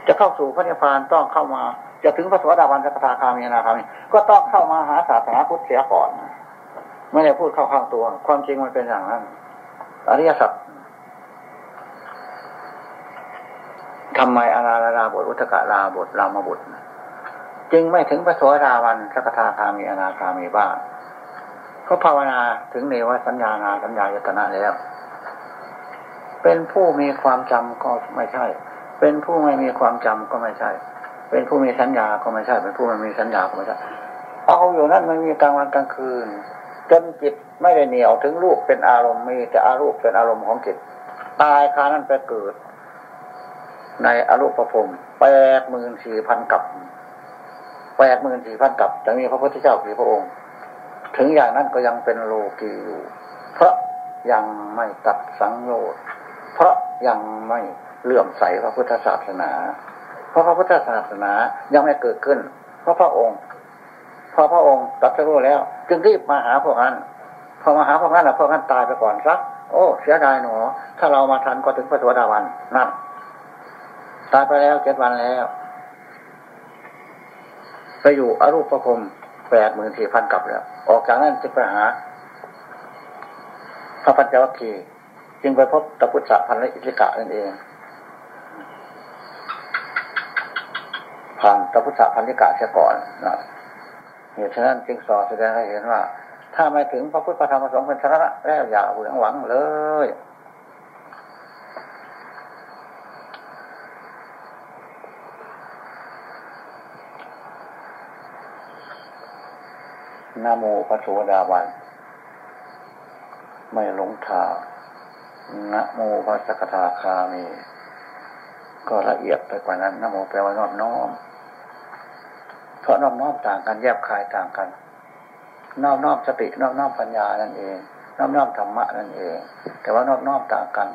จะเข้าสู่พระนิพพานต้องเข้ามา จะถึงพระสวัสดิบาลสักทาคามีนาคามีก็ต้องเข้ามาหาศาสนาพุทธเสียก่อนไม่ได้พูดเข้าข้างตัว ความจริงมันเป็นอย่างนั้นอริยสัจทำไมอาราลาบทอุตกะลาบทรามบุตร จึงไม่ถึงพระโสดาวันสักทาคามีอนาคามีบ้างเขาภาวนาถึงเนวสัญญานาสัญญายตนะแล้ว เป็นผู้มีความจำก็ไม่ใช่ เป็นผู้ไม่มีความจำก็ไม่ใช่ เป็นผู้มีสัญญาก็ไม่ใช่ เป็นผู้ไม่มีสัญญาก็ไม่ใช่ เอาอยู่นั่นมันมีกลางวันกลางคืน จนจิตไม่ได้เหนียวถึงรูปเป็นอารมณ์มีแต่อารูปเป็นอารมณ์ของจิต ตายคานั้นไปเกิด ในอรูปภพแปดหมื่นสี่พันกับ แปดหมื่นสี่พันกับจะมีพระพุทธเจ้ากี่พระองค์ ถึงอย่างนั้นก็ยังเป็นโลกีอยู่ เพราะยังไม่ตัดสังโยชน์เพราะยังไม่เลื่อมใสพระพุทธศาสนา เพราะพระพุทธศาสนายังไม่เกิดขึ้น เพราะพระองค์พอพระองค์ตัดสู้แล้ว จึงรีบมาหาพวกนั้นพอมาหาพวกนั้นแล้วพวกนั้นตายไปก่อนสักโอ้ เสียดายหนูถ้าเรามาทันก็ถึงพระสวสดาวันนั่นตายไปแล้วเจ็ดวันแล้ว ไปอยู่อรูปประพรมแปดหมื่นสี่พันกับแล้ว ออกจากนั้นจึงไปหา พระปัญจวัคคีย์จึงไปพบตพุทธะพันและอิทธิกะนั่นเอง ผ่านตพุทธะพันธิกะเสียก่อนนะเหตุฉะนั้นจึงสอนแสดงให้เห็นว่า ถ้าไม่ถึงพระพุทธธรรมประสงค์เป็นสาระแล้วอย่าหวงหวังเลย นาโมพระโสดาบัน ไม่หลงทางนะโมพระสกทาคามี ก็ละเอียดไปกว่านั้นนะโมแปลว่านอบน้อม เพราะนอบน้อมต่างกันแยบคายต่างกัน นอบน้อมสตินอบน้อมปัญญานั่นเอง นอบน้อมธรรมะนั่นเอง แต่ว่านอบน้อมต่างกัน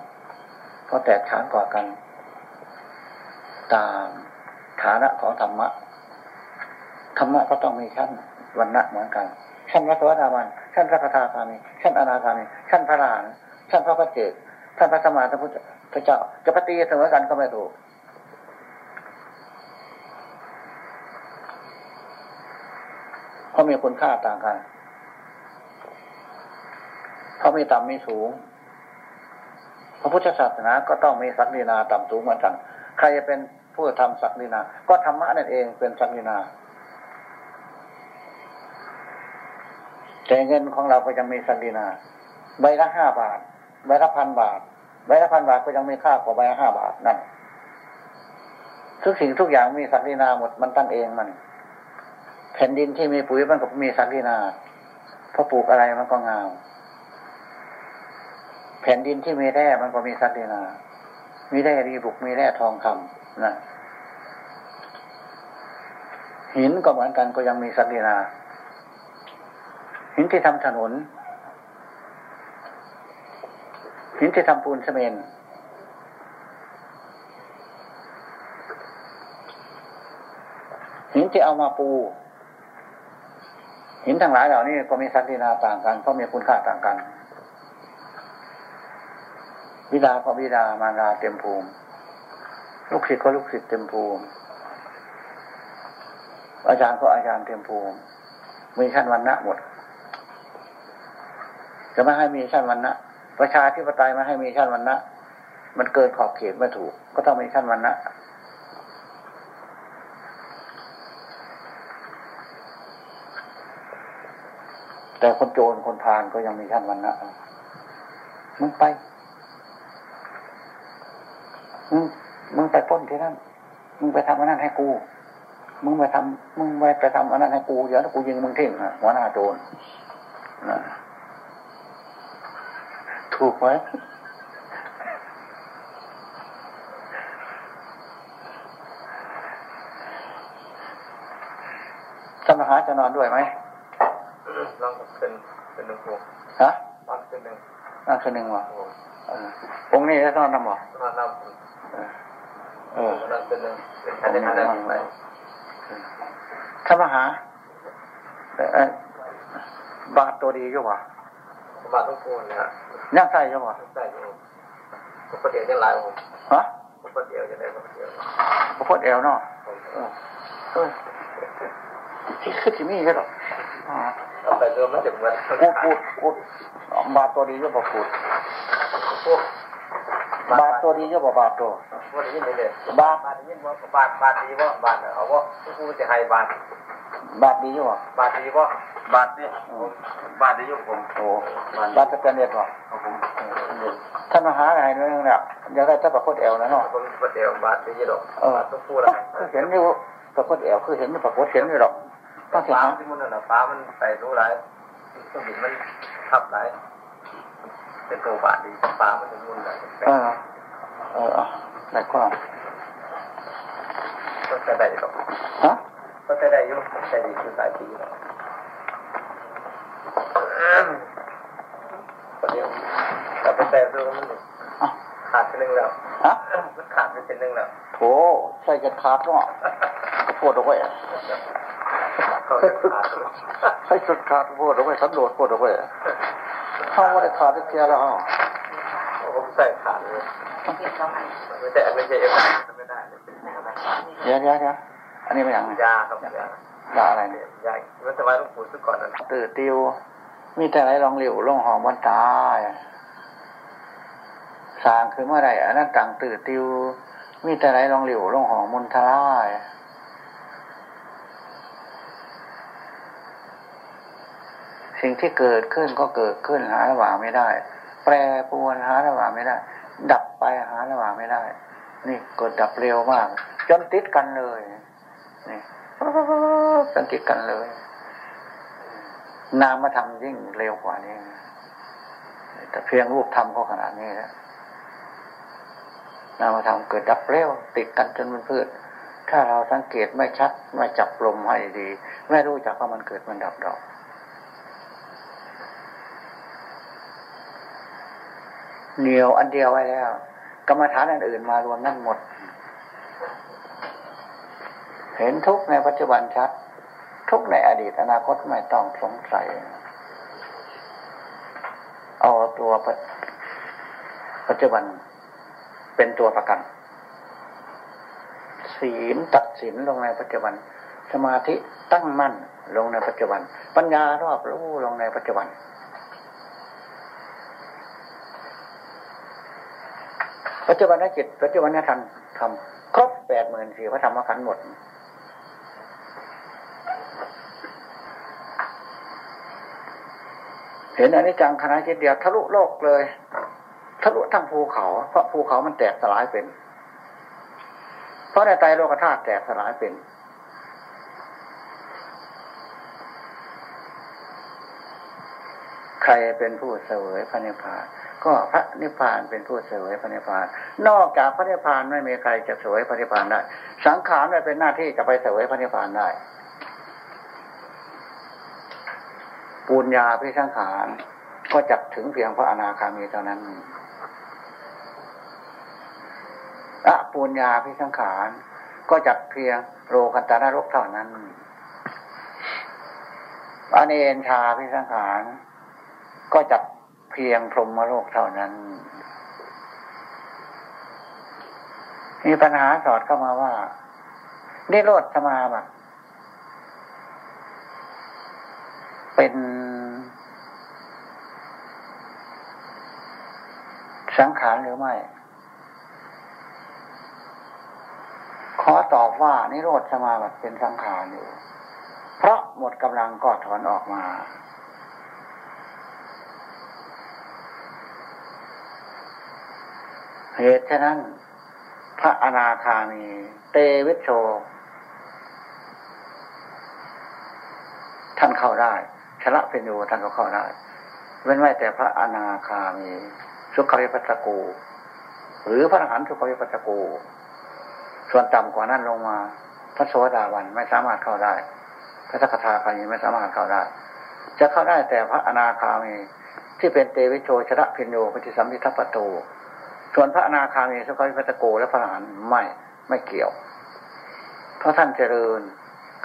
เพราะแตกฉานกว่ากัน ตามฐานะของธรรมะ ธรรมะก็ต้องมีชั้น วันณะเหมือนกันชั้นพระสวัสดิวันชั้นพระคาถาคามีชั้นอนาคามีชั้นพระรานชั้นพระพระเจกท่านพระสมมาสัมพุทธเจ้าจะปฏิเสมอกันก็ไม่ถูกเพราะมีคุณค่าต่างกันเพราะมีต่ำมีสูง พระพุทธศาสนาก็ต้องมีศักดินาต่ำสูงเหมือนกัน ใครจะเป็นผู้ทำศักดินา ก็ธรรมะนั่นเองเป็นศักดินา แต่เงินของเราก็ยังมีศักดินาใบละห้าบาทใบละพันบาทใบละพันบาทก็ยังมีค่ากว่าใบละห้าบาทนั่นทุกสิ่งทุกอย่างมีศักดินาหมดมันตั้งเองมัน แผ่นดินที่มีปุ๋ยมันก็มีศักดินาพราะปลูกอะไรมันก็งามแผ่นดินที่มีแร่มันก็มีศักดินา มีแร่ดีบุกมีแร่ทองคำนะหินก็เหมือนกันก็ยังมีศักดินา หินที่ทำถนน หินที่ทำปูนเสมนหินที่เอามาปู หินทั้งหลายเหล่านี้ก็มีสักดินาต่างกันเพราะมีคุณค่าต่างกัน วิดาก็วิดามารดาเต็มภูมิ ลูกศิษย์ก็ลูกศิษย์เต็มภูมิ อาจารย์ก็อาจารย์เต็มภูมิมีชั้นวันณะหมด จะไม่ให้มีชั้นวันณะประชาธิปไตยมาให้มีชั้นวันนะมันเกินขอบเขตไม่ถูก ก็ต้องมีชั้นวันนะแต่คนโจรคนพานก็ยังมีชั้นวันนะมึงไปมึงมึงไปป้นที่นั่น มึงไปทำอันนั้นให้กู มึงไปทำมึงไปไปทำอันนั้นให้กูเดี๋ยวกูยิงมึงทิ้งอะหัวหน้าโจรนะ ถูกไหมท่านมหาจะนอนด้วยไหมลองเป็นเป็นหนึ่งวงฮะนอนเป็นหนึ่งนอนเป็นหนึ่งวะองค์นี้จะนอนนำบ่นอนนำเออนอนเป็นหนึ่งเป็นอันนี้อันนี้ไปท่านมหาบาทตัวดีอยู่วะบาททุกคนนะ ย่างใส่ใช่ป่ะใส่อยู่ผมก็เดียวจะลายผมฮะผมก็เดียวจะได้ผมเดียวผมพดเอวเนาะเออที่คือที่มีใช่หรอเอาไปเริ่มแล้วจะเหมือนกูดกูดกูดบาทตัวดีก็บอกกูดบาทตัวดีก็บอกบาทตัววันนี้เลยบาทบาทยินว่าบาทบาทดีว่าบาทเอาว่ากูจะให้บาท บาทดีอยู่วะบาทดีว่าบาทนี่บาทดีอยู่ผมโอ้บาทจะเป็นเน็ตวะท่านานมาหาอะไรนั่นแหละอยากได้แต่ประคตเอวนะเนาะคนประเดี๋ยวบาดไปยี่ดอกเออต้องพูดอะไรคือเห็นอยู่ประคตเอวคือเห็นอยู่ประคตเห็นอยู่หรอกต้องเสียฟ้าหาที่มันน่ะฟ้ามันใส่รู้ไรต้องหินมันทับไรเป็นตัวบาดดีฟ้ามันจะมุ่นไรเออเออเอาได้ก็ต้องใช้ได้หรอกฮะ ต้องใช้ได้ยุ่งใช้ดีคือสายปีนะประเดี๋ยวแต่เป็นแต่ตัวมันขาดไปนึงแล้วฮะมันขาดไปเป็นนึงแล้วโถใส่จะขาดเนาะก็พูดเอาไว้เขาจะขาดให้สุดขาดพูดเอาไว้สันโดษพูดเอาไว้เข้าว่าได้ขาดได้เทียแล้วผมใส่ขาดเลยไม่ใช่ไม่ใช่เอฟไม่ได้เป็นอะไรเดี๋ยวเดี๋ยวเดี๋ยว อันนี้ไม่อย่างยาครับยายาอะไรเนี่ยยามันสบายต้องปูซะก่อนนะตื่นติว มีแต่ไรลองหลิวลงหองวันตายสร้างคือเมื่อไรอันนั้นต่างตื่นติว มีแต่ไรลองหลิวลงหองมนทลายสิ่งที่เกิดขึ้นก็เกิดขึ้นหาระหว่างไม่ได้ แปรปรวนหาระหว่างไม่ได้ ดับไปหาระหว่างไม่ได้ นี่เกิดดับเร็วมาก จนติดกันเลย นี่จนติดกันเลย นามมาทำยิ่งเร็วกว่านี้ แต่เพียงรูปธรรมก็ขนาดนี้แล้วนามธรรมเกิดดับเร็วติดกันจนมันพืชถ้าเราสังเกตไม่ชัด ไม่จับลมให้ดี ไม่รู้จักว่ามันเกิดมันดับดอกเหนียวอันเดียวไว้แล้ว กรรมฐานอันอื่นมารวมนั่นหมด เห็นทุกในปัจจุบันชัด ทุกในอดีตอนาคตไม่ต้องสงสัย เอาตัวปัจจุบันเป็นตัวประกัน ศีลตัดสินลงในปัจจุบัน สมาธิตั้งมั่นลงในปัจจุบัน ปัญญารอบรู้ลงในปัจจุบันปัจจุบันนจิตปัจจุบันนธรรมทำครบแปดหมื่นสี่พระธรรมขันธ์หมด ห็นอนิจจังคณะจิตเดียวทะลุโลกเลย ทะลุทั้งภูเขา เพราะภูเขามันแตกสลายเป็น เพราะในไตรโลกธาตุแตกสลายเป็น ใครเป็นผู้เสวยพระนิพพานก็พระนิพพานเป็นผู้เสวยพระนิพพาน นอกจากพระนิพพานไม่มีใครจะเสวยพระนิพพานได้ สังขารไม่เป็นหน้าที่จะไปเสวยพระนิพพานได้ ปุญญาพิสังขารก็จับถึงเพียงพระอนาคามีเท่านั้นอะปุญญาพิสังขารก็จับเพียงโลกันตานรกเท่านั้นอเนนชาพิสังขารก็จับเพียงพรหมโลกเท่านั้น มีปัญหาสอดเข้ามาว่านิโรธสมาบัติเป็น สังขารหรือไม่ ขอตอบว่านิโรธสมาบัติเป็นสังขารอยู่ เพราะหมดกำลังก็ถอนออกมา เหตุฉะนั้น พระอนาคามี เตวิชโช ท่านเข้าได้ชละเป็นอยู่ท่านก็เข้าได้ เว้นไว้แต่พระอนาคามี สุขวิปัสสกูหรือพระอรหันต์สุขวิปัสสกูส่วนต่ำกว่านั้นลงมาพระโสดาบันไม่สามารถเข้าได้ พระสกทาคามีไม่สามารถเข้าได้ จะเข้าได้แต่พระอนาคามีที่เป็นเตวิโชชระพินโยปฏิสัมพิทัปโตส่วนพระอนาคามีสุขวิปัสสโกและพระอรหันต์ไม่ไม่เกี่ยว เพราะท่านเจริญ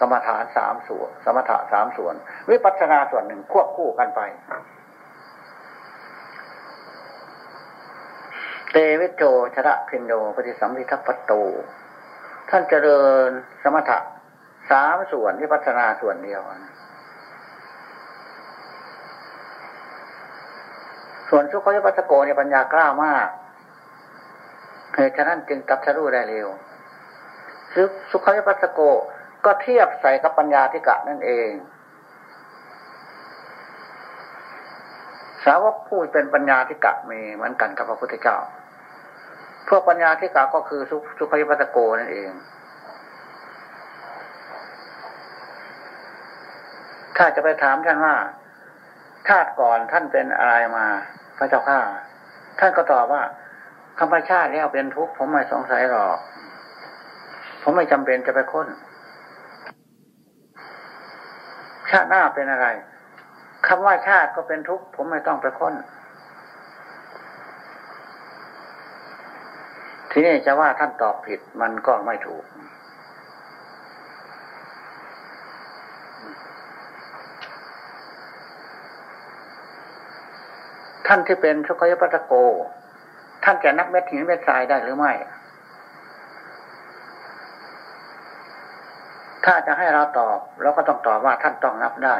กรรมฐานสามส่วน สมถะสามส่วน วิปัสสนาส่วนหนึ่งควบคู่กันไป เตวิโจชระพินโดปฏิสัมพิทัปโต ท่านเจริญสมถะสามส่วนวิปัสสนาส่วนเดียว ส่วนสุขวิปัสโกเนี่ยปัญญากล้ามากเหตุฉะนั้นจึงตัดสรู้ได้เร็วสุขวิปัสโกก็เทียบใส่กับปัญญาธิกะนั่นเอง สาวกผู้เป็นปัญญาที่กะมีเหมือนกันกับพระพุทธเจ้า พวกปัญญาที่กะก็คือสุสุขยปัตโกนั่นเอง ถ้าจะไปถามท่านว่าชาติก่อนท่านเป็นอะไรมา พระเจ้าข้าท่านก็ตอบว่าธรรมชาติแล้วเป็นทุกข์ผมไม่สงสัยหรอก ผมไม่จำเป็นจะไปค้น ชาติหน้าเป็นอะไรคำว่าชาติก็เป็นทุกข์ผมไม่ต้องไปค้น ทีนี้จะว่าท่านตอบผิดมันก็ไม่ถูก ท่านที่เป็นสุขยปัตโก ท่านจะนับเม็ดหินเม็ดทรายได้หรือไม่ ถ้าจะให้เราตอบเราก็ต้องตอบว่าท่านต้องนับได้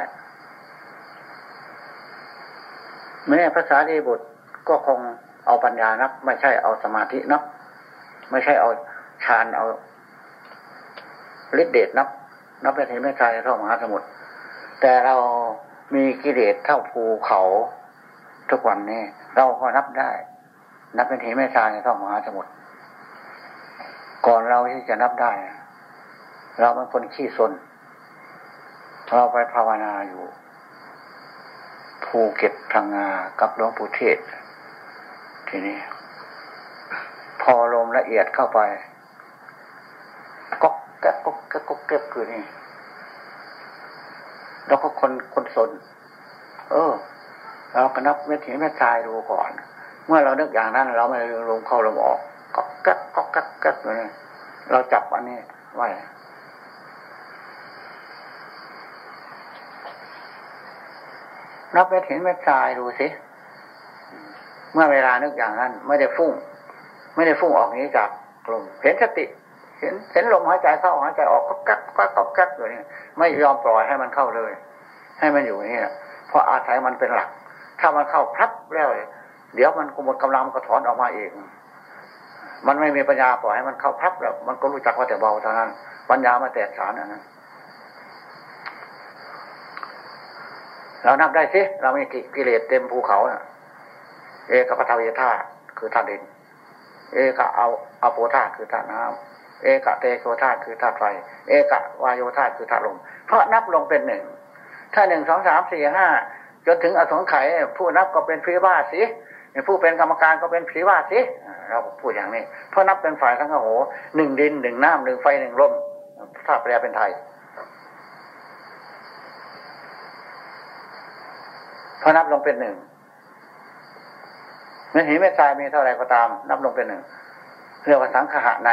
แม้ภาษาดีบุตรก็คงเอาปัญญานับ ไม่ใช่เอาสมาธินับ ไม่ใช่เอาฌานเอาฤทธิเดชนับ นับเป็นเหตุไม่ใช่เท่ามหาสมุทรแต่เรามีกิเลสเท่าภูเขาทุกวันนี้ เราก็นับได้ นับเป็นเหตุไม่ใช่เท่ามหาสมุทรก่อนเราที่จะนับได้ เราเป็นคนขี้สนเราไปภาวนาอยู่ ภูเก็ตพังงากับหลวงปู่เทศทีนี้ อลมละเอียดเข้าไปก็แก๊กก็แก๊กก็เก็บคือนี่แล้วก็คนคนสน เออ เราก็นับเม็ดหินเม็ดทรายดูก่อน เมื่อเรานึกอย่างนั้น เราไม่ลมเข้าลมออกก็แก๊กก็แก๊กแก๊กอยู่นี่เราจับอันนี้ไว้นับเม็ดห็นเม็ดทรายดูสิ เมื่อเวลานึกอย่างนั้น ไม่ได้ฟุ้ง ไม่ได้ฟุ้งออกนี้จากลมเห็นสติ เห็นเห็นลมหายใจเข้าหายใจออกก็กักก็กักกักอยู่นี่ไม่ยอมปล่อยให้มันเข้าเลย ให้มันอยู่นี่เพราะอาศัยมันเป็นหลัก ถ้ามันเข้าพลับแล้วเดี๋ยวมันกหมดกำลังก็ถอนออกมาเองมันไม่มีปัญญาปล่อยให้มันเข้าพับแล้วมันก็รู้จักว่าแต่เบาเท่านั้น ปัญญามาแตกฉานอันนั้นเรานับได้สิเรามีกิเลสเต็มภูเขาน่ะ เอกปทวีธาคือธาตุดิน เอกเอาเอาโปธาคือธาตุน้ำเอกเตโชธาคือธาตุไฟ เอกวายโยธาคือธาตุลม เพราะนับลงเป็นหนึ่ง ถ้าหนึ่งสองสามสี่ห้าจนถึงอสงไขยผู้นับก็เป็นผีบ้าสิผู้เป็นกรรมการก็เป็นผีบ้าสิเราพูดอย่างนี้ เพราะนับเป็นฝ่ายทั้งโหหนึ่งดินหนึ่งน้ำหนึ่งไฟหนึ่งลมถ้าแปลเป็นไทย พอนับลงเป็นหนึ่ง เมื่อหินไม่ทรายมีเท่าไรก็ตาม นับลงเป็นหนึ่งเรียกว่าสังขะใน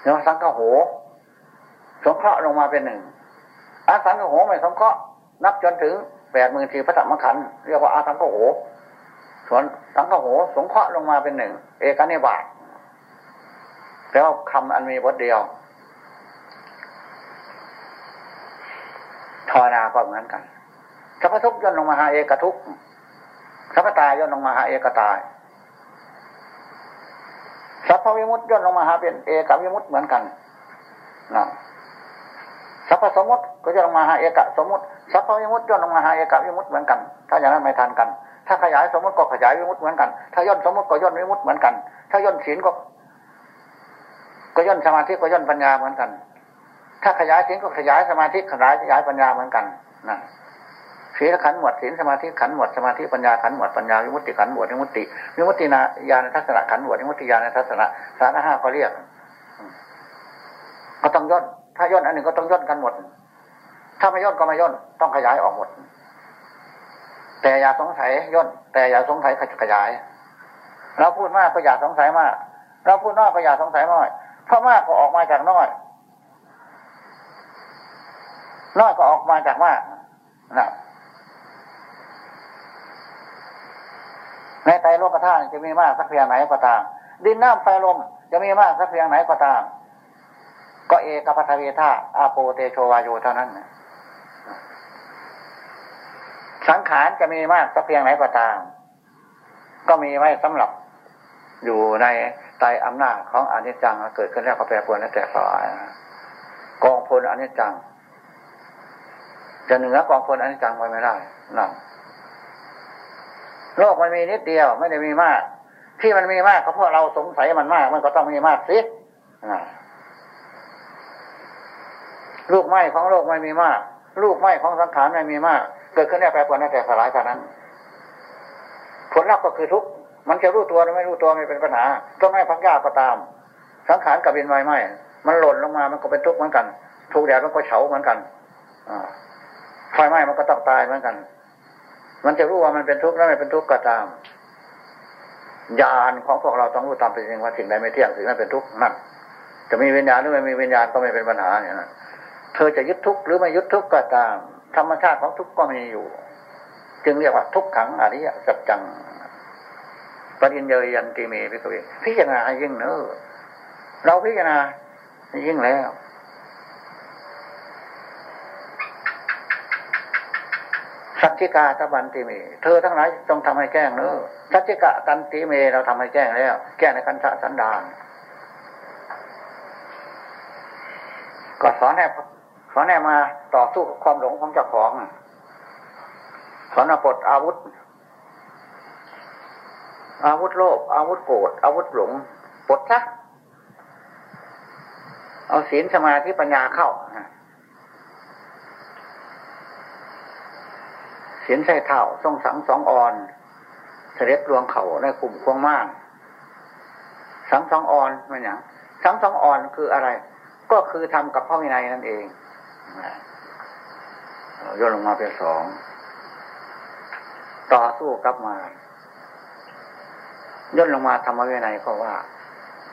เรียกว่าสังขโหสงเคราะห์ลงมาเป็นหนึ่งอาสังขโหไม่สงเคราะห์นับจนถึงแปดหมื่นสี่พระธรรมขันธ์เรียกว่าอาสังขโหส่วนสังขโหสงเคราะห์ลงมาเป็นหนึ่งเอกนิบาตแล้วคำอันมีบทเดียวทอนาก็เหมือนกันสัพพทุกย่นลงมาหาเอกทุก สัพพตายย่นลงมาหาเอกตายสัพพวิมุตย่นลงมาหาเป็นเอกวิมุตเหมือนกันนะสัพพสมมุติก็ย่นลงมาหาเอกสมมุติสัพพวิมุตย่นลงมาหาเอกวิมุตเหมือนกัน ถ้าอย่างนั้นไม่ทันกัน ถ้าขยายสมมติก็ขยายวิมุตเหมือนกัน ถ้าย่นสมมติก็ย่นวิมุตเหมือนกัน ถ้าย่นศีลก็ ก็ย่นสมาธิก็ย่นปัญญาเหมือนกัน ถ้าขยายศีลก็ขยายสมาธิขยายขยายปัญญาเหมือนกันนะ ศีลขันหมวดศีลสมาธิขันหมวดสมาธิปัญญาขันหมวดปัญญาวิมุตติขันหมวดวิมุตติวิมุตติญาณทัศนะขันหมวดวิมุตติญาณทัศนะสารห้าเขาเรียก ก็ต้องย่นถ้าย่นอันหนึ่งก็ต้องย่นกันหมด ถ้าไม่ย่นก็ไม่ย่นต้องขยายออกหมด แต่อย่าสงสัยย่น แต่อย่าสงสัยขยาย เราพูดมากก็อย่าสงสัยมาก เราพูดน้อยก็อย่าสงสัยน้อยเพราะมากก็ออกมาจากน้อยน้อยก็ออกมาจากมากนะ ในไตรโลกธาตุจะมีมากสักเพียงไหนก็ตาม ดินน้ำไฟลมจะมีมากสักเพียงไหนก็ตาม ก็เอกพัทเวธาอาโปเตโชวาโยเท่านั้นสังขารจะมีมากสักเพียงไหนก็ตาม ก็มีไว้สำหรับอยู่ในไตอำนาจของอนิจจังเกิดขึ้นแล้วก็แปรปรวนแล้วแต่สลายกองพลอนิจจัง จะเหนือกองพลอนิจจังไว้ไม่ได้นั่น โลกมันมีนิดเดียวไม่ได้มีมาก ที่มันมีมากก็เพราะเราสงสัยมันมาก มันก็ต้องมีมากสิลูกไม้ของโลกไม่มีมาก ลูกไม้ของสังขารไม่มีมาก เกิดขึ้นได้แปรปรวนได้แต่สลายเท่านั้น ผลลัพธ์ก็คือทุกมันจะรู้ตัวหรือไม่รู้ตัวไม่เป็นปัญหาต้นไม้พักยาก็ตาม สังขารกับเป็นไม้ไม้มันหล่นลงมามันก็เป็นทุกข์เหมือนกัน ถูกแดดมันก็เฉาเหมือนกันไฟไหม้มันก็ต้องตายเหมือนกัน มันจะรู้ว่ามันเป็นทุกข์แล้วไม่เป็นทุกข์ก็ตามญาณของพวกเราต้องรู้ตามเป็นจริงว่าสิ่งใดไม่เที่ยงสิ่งนั้นเป็นทุกข์นั่นจะมีวิญญาณหรือไม่มีวิญญาณก็ไม่เป็นปัญหาเนี่ยนะเธอจะยึดทุกข์หรือไม่ยึดทุกข์ก็ตาม ธรรมชาติของทุกข์ก็มีอยู่ จึงเรียกว่าทุกขังอริยสัจจังปริญเยยันติเมพิกเวพิจารณายิ่งเนอเราพิจารณายิ่งแล้ว สัจจิกาตะบันติเม เธอทั้งหลายต้องทำให้แก้งเนอสัจจิกะตันติเมเราทำให้แก้งแล้ว แก้ในคันธสันดาน ก็สอนให้สอนให้มาต่อสู้กับความหลงของเจ้าของ สอนมาปลดอาวุธ อาวุธโลภอาวุธโกรธอาวุธหลงปลดซะเอาศีลสมาธิปัญญาเข้า เสียนใส่เท่าทรงสังสองอ่อน เสด็จรวงเขาในกลุ่มควงมานสังสองอ่อนมันอย่างสังสองอ่อนคืออะไร ก็คือทำกับพ่อวินัยนั่นเองย่นลงมาเป็นสองต่อสู้กับมาย่นลงมาทำวินัยเพราะว่า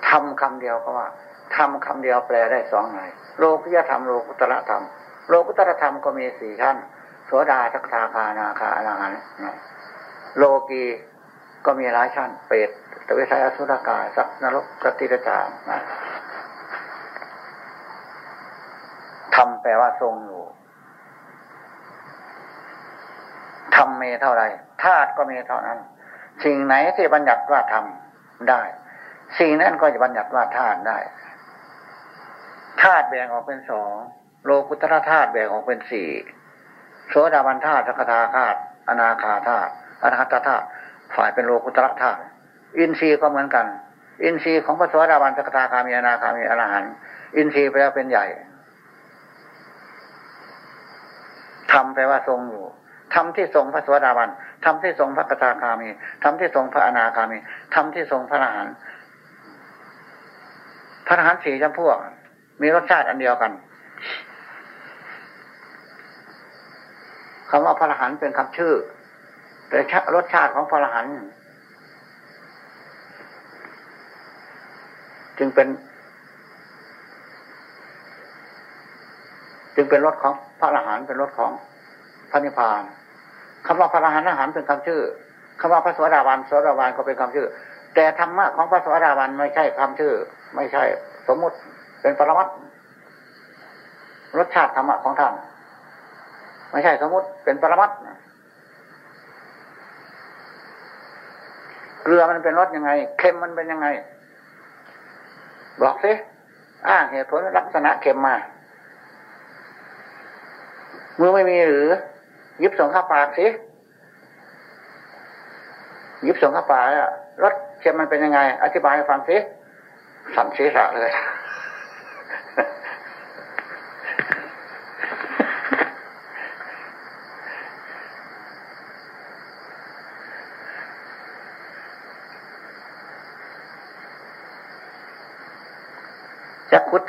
ทำคำเดียวเพราะว่าทำคำเดียวแปลได้สองไงโลกุยธรรมโลกุตระธรรมโลกุตระธรรมก็มีสี่ขั้น สดาทักทาคานาคาอรหันโลกีก็มีหลายชั้นเปรตตวิสัยอสุรกายสักนรกสติรจามทำแปลว่าทรงอยู่ทำเมเท่าไรธาตุก็มีเท่านั้น สิ่งไหนที่บัญญัติว่าทำได้ สิ่งนั้นก็จะบัญญัติว่าธาตุได้ธาตุแบ่งออกเป็นสองโลกุตระธาตุแบ่งออกเป็นสี่ โสดาบันธาตุสกทาธาตุอนาคาธาตุอนาคตธาตุฝ่ายเป็นโลกุตระธาตุอินทรีย์ก็เหมือนกัน อินทรีย์ของพระโสดาบันสกทาคามีอนาคามีอรหันต์อินทรีย์แปลว่าเป็นใหญ่ทำแปลว่าทรงอยู่ทำที่ทรงพระสวสดาบันทำที่ทรงพระกทาคามีทำที่ทรงพระอนาคามีทำที่ทรงพระอรหันต์พระอรหันต์สี่จำพวก มีรสชาติอันเดียวกัน คำว่าพระอรหันต์เป็นคำชื่อ แต่รสชาติของพระอรหันต์จึงเป็น จึงเป็นรสของพระอรหันต์เป็นรสของพระนิพพานคำว่าพระอรหันต์อรหันต์เป็นคำชื่อคำว่าพระสวสดาบันสวสดาบันก็เป็นคำชื่อ แต่ธรรมะของพระสวสดาบันไม่ใช่คำชื่อ ไม่ใช่ สมมุติเป็นปรมัตรสชาติธรรมะของท่าน ไม่ใช่สมมติเป็นปรมัตเกลือมันเป็นรสยังไง เค็มมันเป็นยังไง บอกสิอ้างเหตุผลลักษณะเค็มมามือไม่มีหรือ ยิบส่งข้าปากสิยิบส่งข้าปากอะรสเค็มมันเป็นยังไง อธิบายให้ฟังสิสั่นศีรษะเลย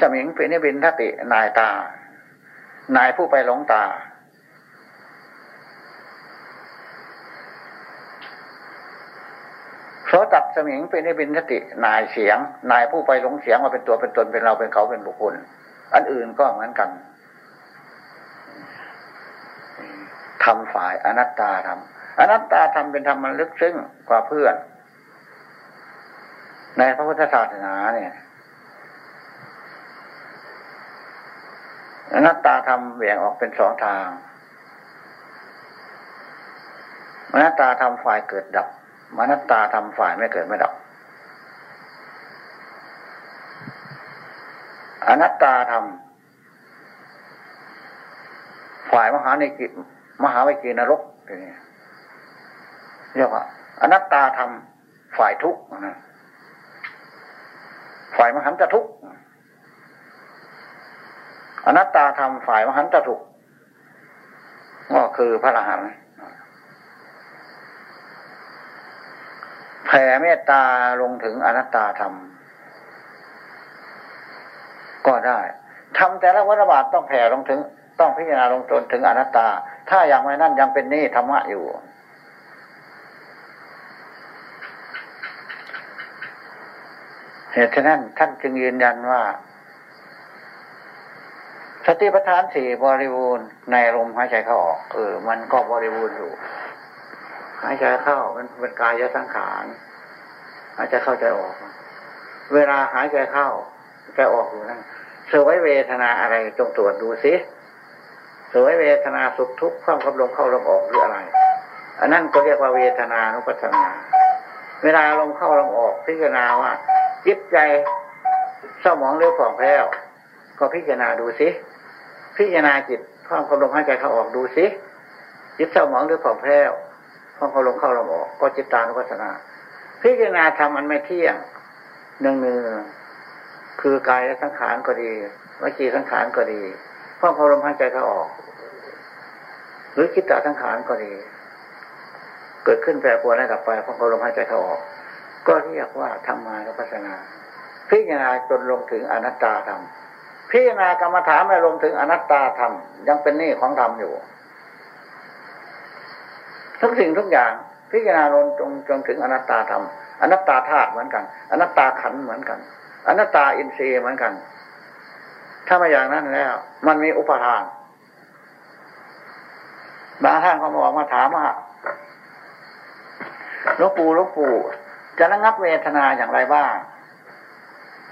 จมิงเป็นนิบินทตินายตา นายผู้ไปหลงตา โสตัดสมิงเป็นนิบินทตินายเสียง นายผู้ไปหลงเสียงมาเป็นตัวเป็นตนเป็นเราเป็นเขาเป็นบุคคล อันอื่นก็เหมือนกันทำฝ่ายอนัตตาทำอนัตตาทำเป็นธรรมมันลึกซึ้งกว่าเพื่อน ในพระพุทธศาสนาเนี่ย อนัตตาทำแบ่งออกเป็นสองทางมนัตตาทำฝ่ายเกิดดับมนัตตาทำฝ่ายไม่เกิดไม่ดับ อนัตตาทำฝ่ายมหาในกิมหาวิกีนรกเรียกว่า อนัตตาธรรมฝ่ายทุกข์ฝ่ายมหันตทุกข์ อนัตตาธรรมฝ่ายมหันตทุขก็คือพระอรหันต์แผ่เมตตาลงถึงอนัตตาธรรม ก็ได้ทำแต่ละวัฏบาทต้องแผ่ลงถึง ต้องพิจารณาลงจนถึงอนัตตา ถ้าอย่างไม่นั่นยังเป็นนี่ธรรมะอยู่ เหตุฉะนั้นท่านจึงยืนยันว่า ติปัฏฐานสี่บริบูรณ์ในลมหายใจเข้าออกเออ มันก็บริบูรณ์อยู่หายใจเข้ามันเป็นกายสังขารหายใจเข้าใจออก เวลาหายใจเข้าใจออกอยู่นั่นสวยเวทนาอะไรจงตรวจดูสิสวยเวทนาสุขทุกข์ความกับลมเข้าลมออกหรืออะไร อันนั้นก็เรียกว่าเวทนานุปัสสนา เวลาลมเข้าลมออกพิจารณาว่าจิตใจเศร้าหมองหรือผ่องแผ้วก็พิจารณาดูสิ พิจารณาจิตความกับลมหายใจเข้าออกดูสิจิตเศร้าหมองหรือผ่องแผ้วความกับลมเข้าลมออก ก็จิตตานุปัสสนา พิจารณาทำมันไม่เที่ยงหนึ่งหนึ่งคือกายสังขารก็ดีวิจีสังขารก็ดีความพอลมหายใจเข้าออก หรือคิดตาสังขารก็ดี เกิดขึ้นแปรปรวนแล้วดับไปความพอลมหายใจเข้าออก ก็เรียกว่าธรรมานุปัสสนา พิจารณาจนลงถึงอนัตตาธรรม พิจารณากรรมฐานไม่ลงถึงอนัตตาธรรม ยังเป็นหนี้ของธรรมอยู่ ทุกสิ่งทุกอย่าง พิจารณาลงจงจนถึงอนัตตาธรรม อนัตตาธาตุเหมือนกัน อนัตตาขันเหมือนกัน อนัตตาอินทรีย์เหมือนกัน ถ้ามาอย่างนั้นแล้ว มันมีอุปทานบางท่านเขาบอกมาถามว่าหลวงปู่หลวงปู่จะระงับเวทนาอย่างไรบ้าง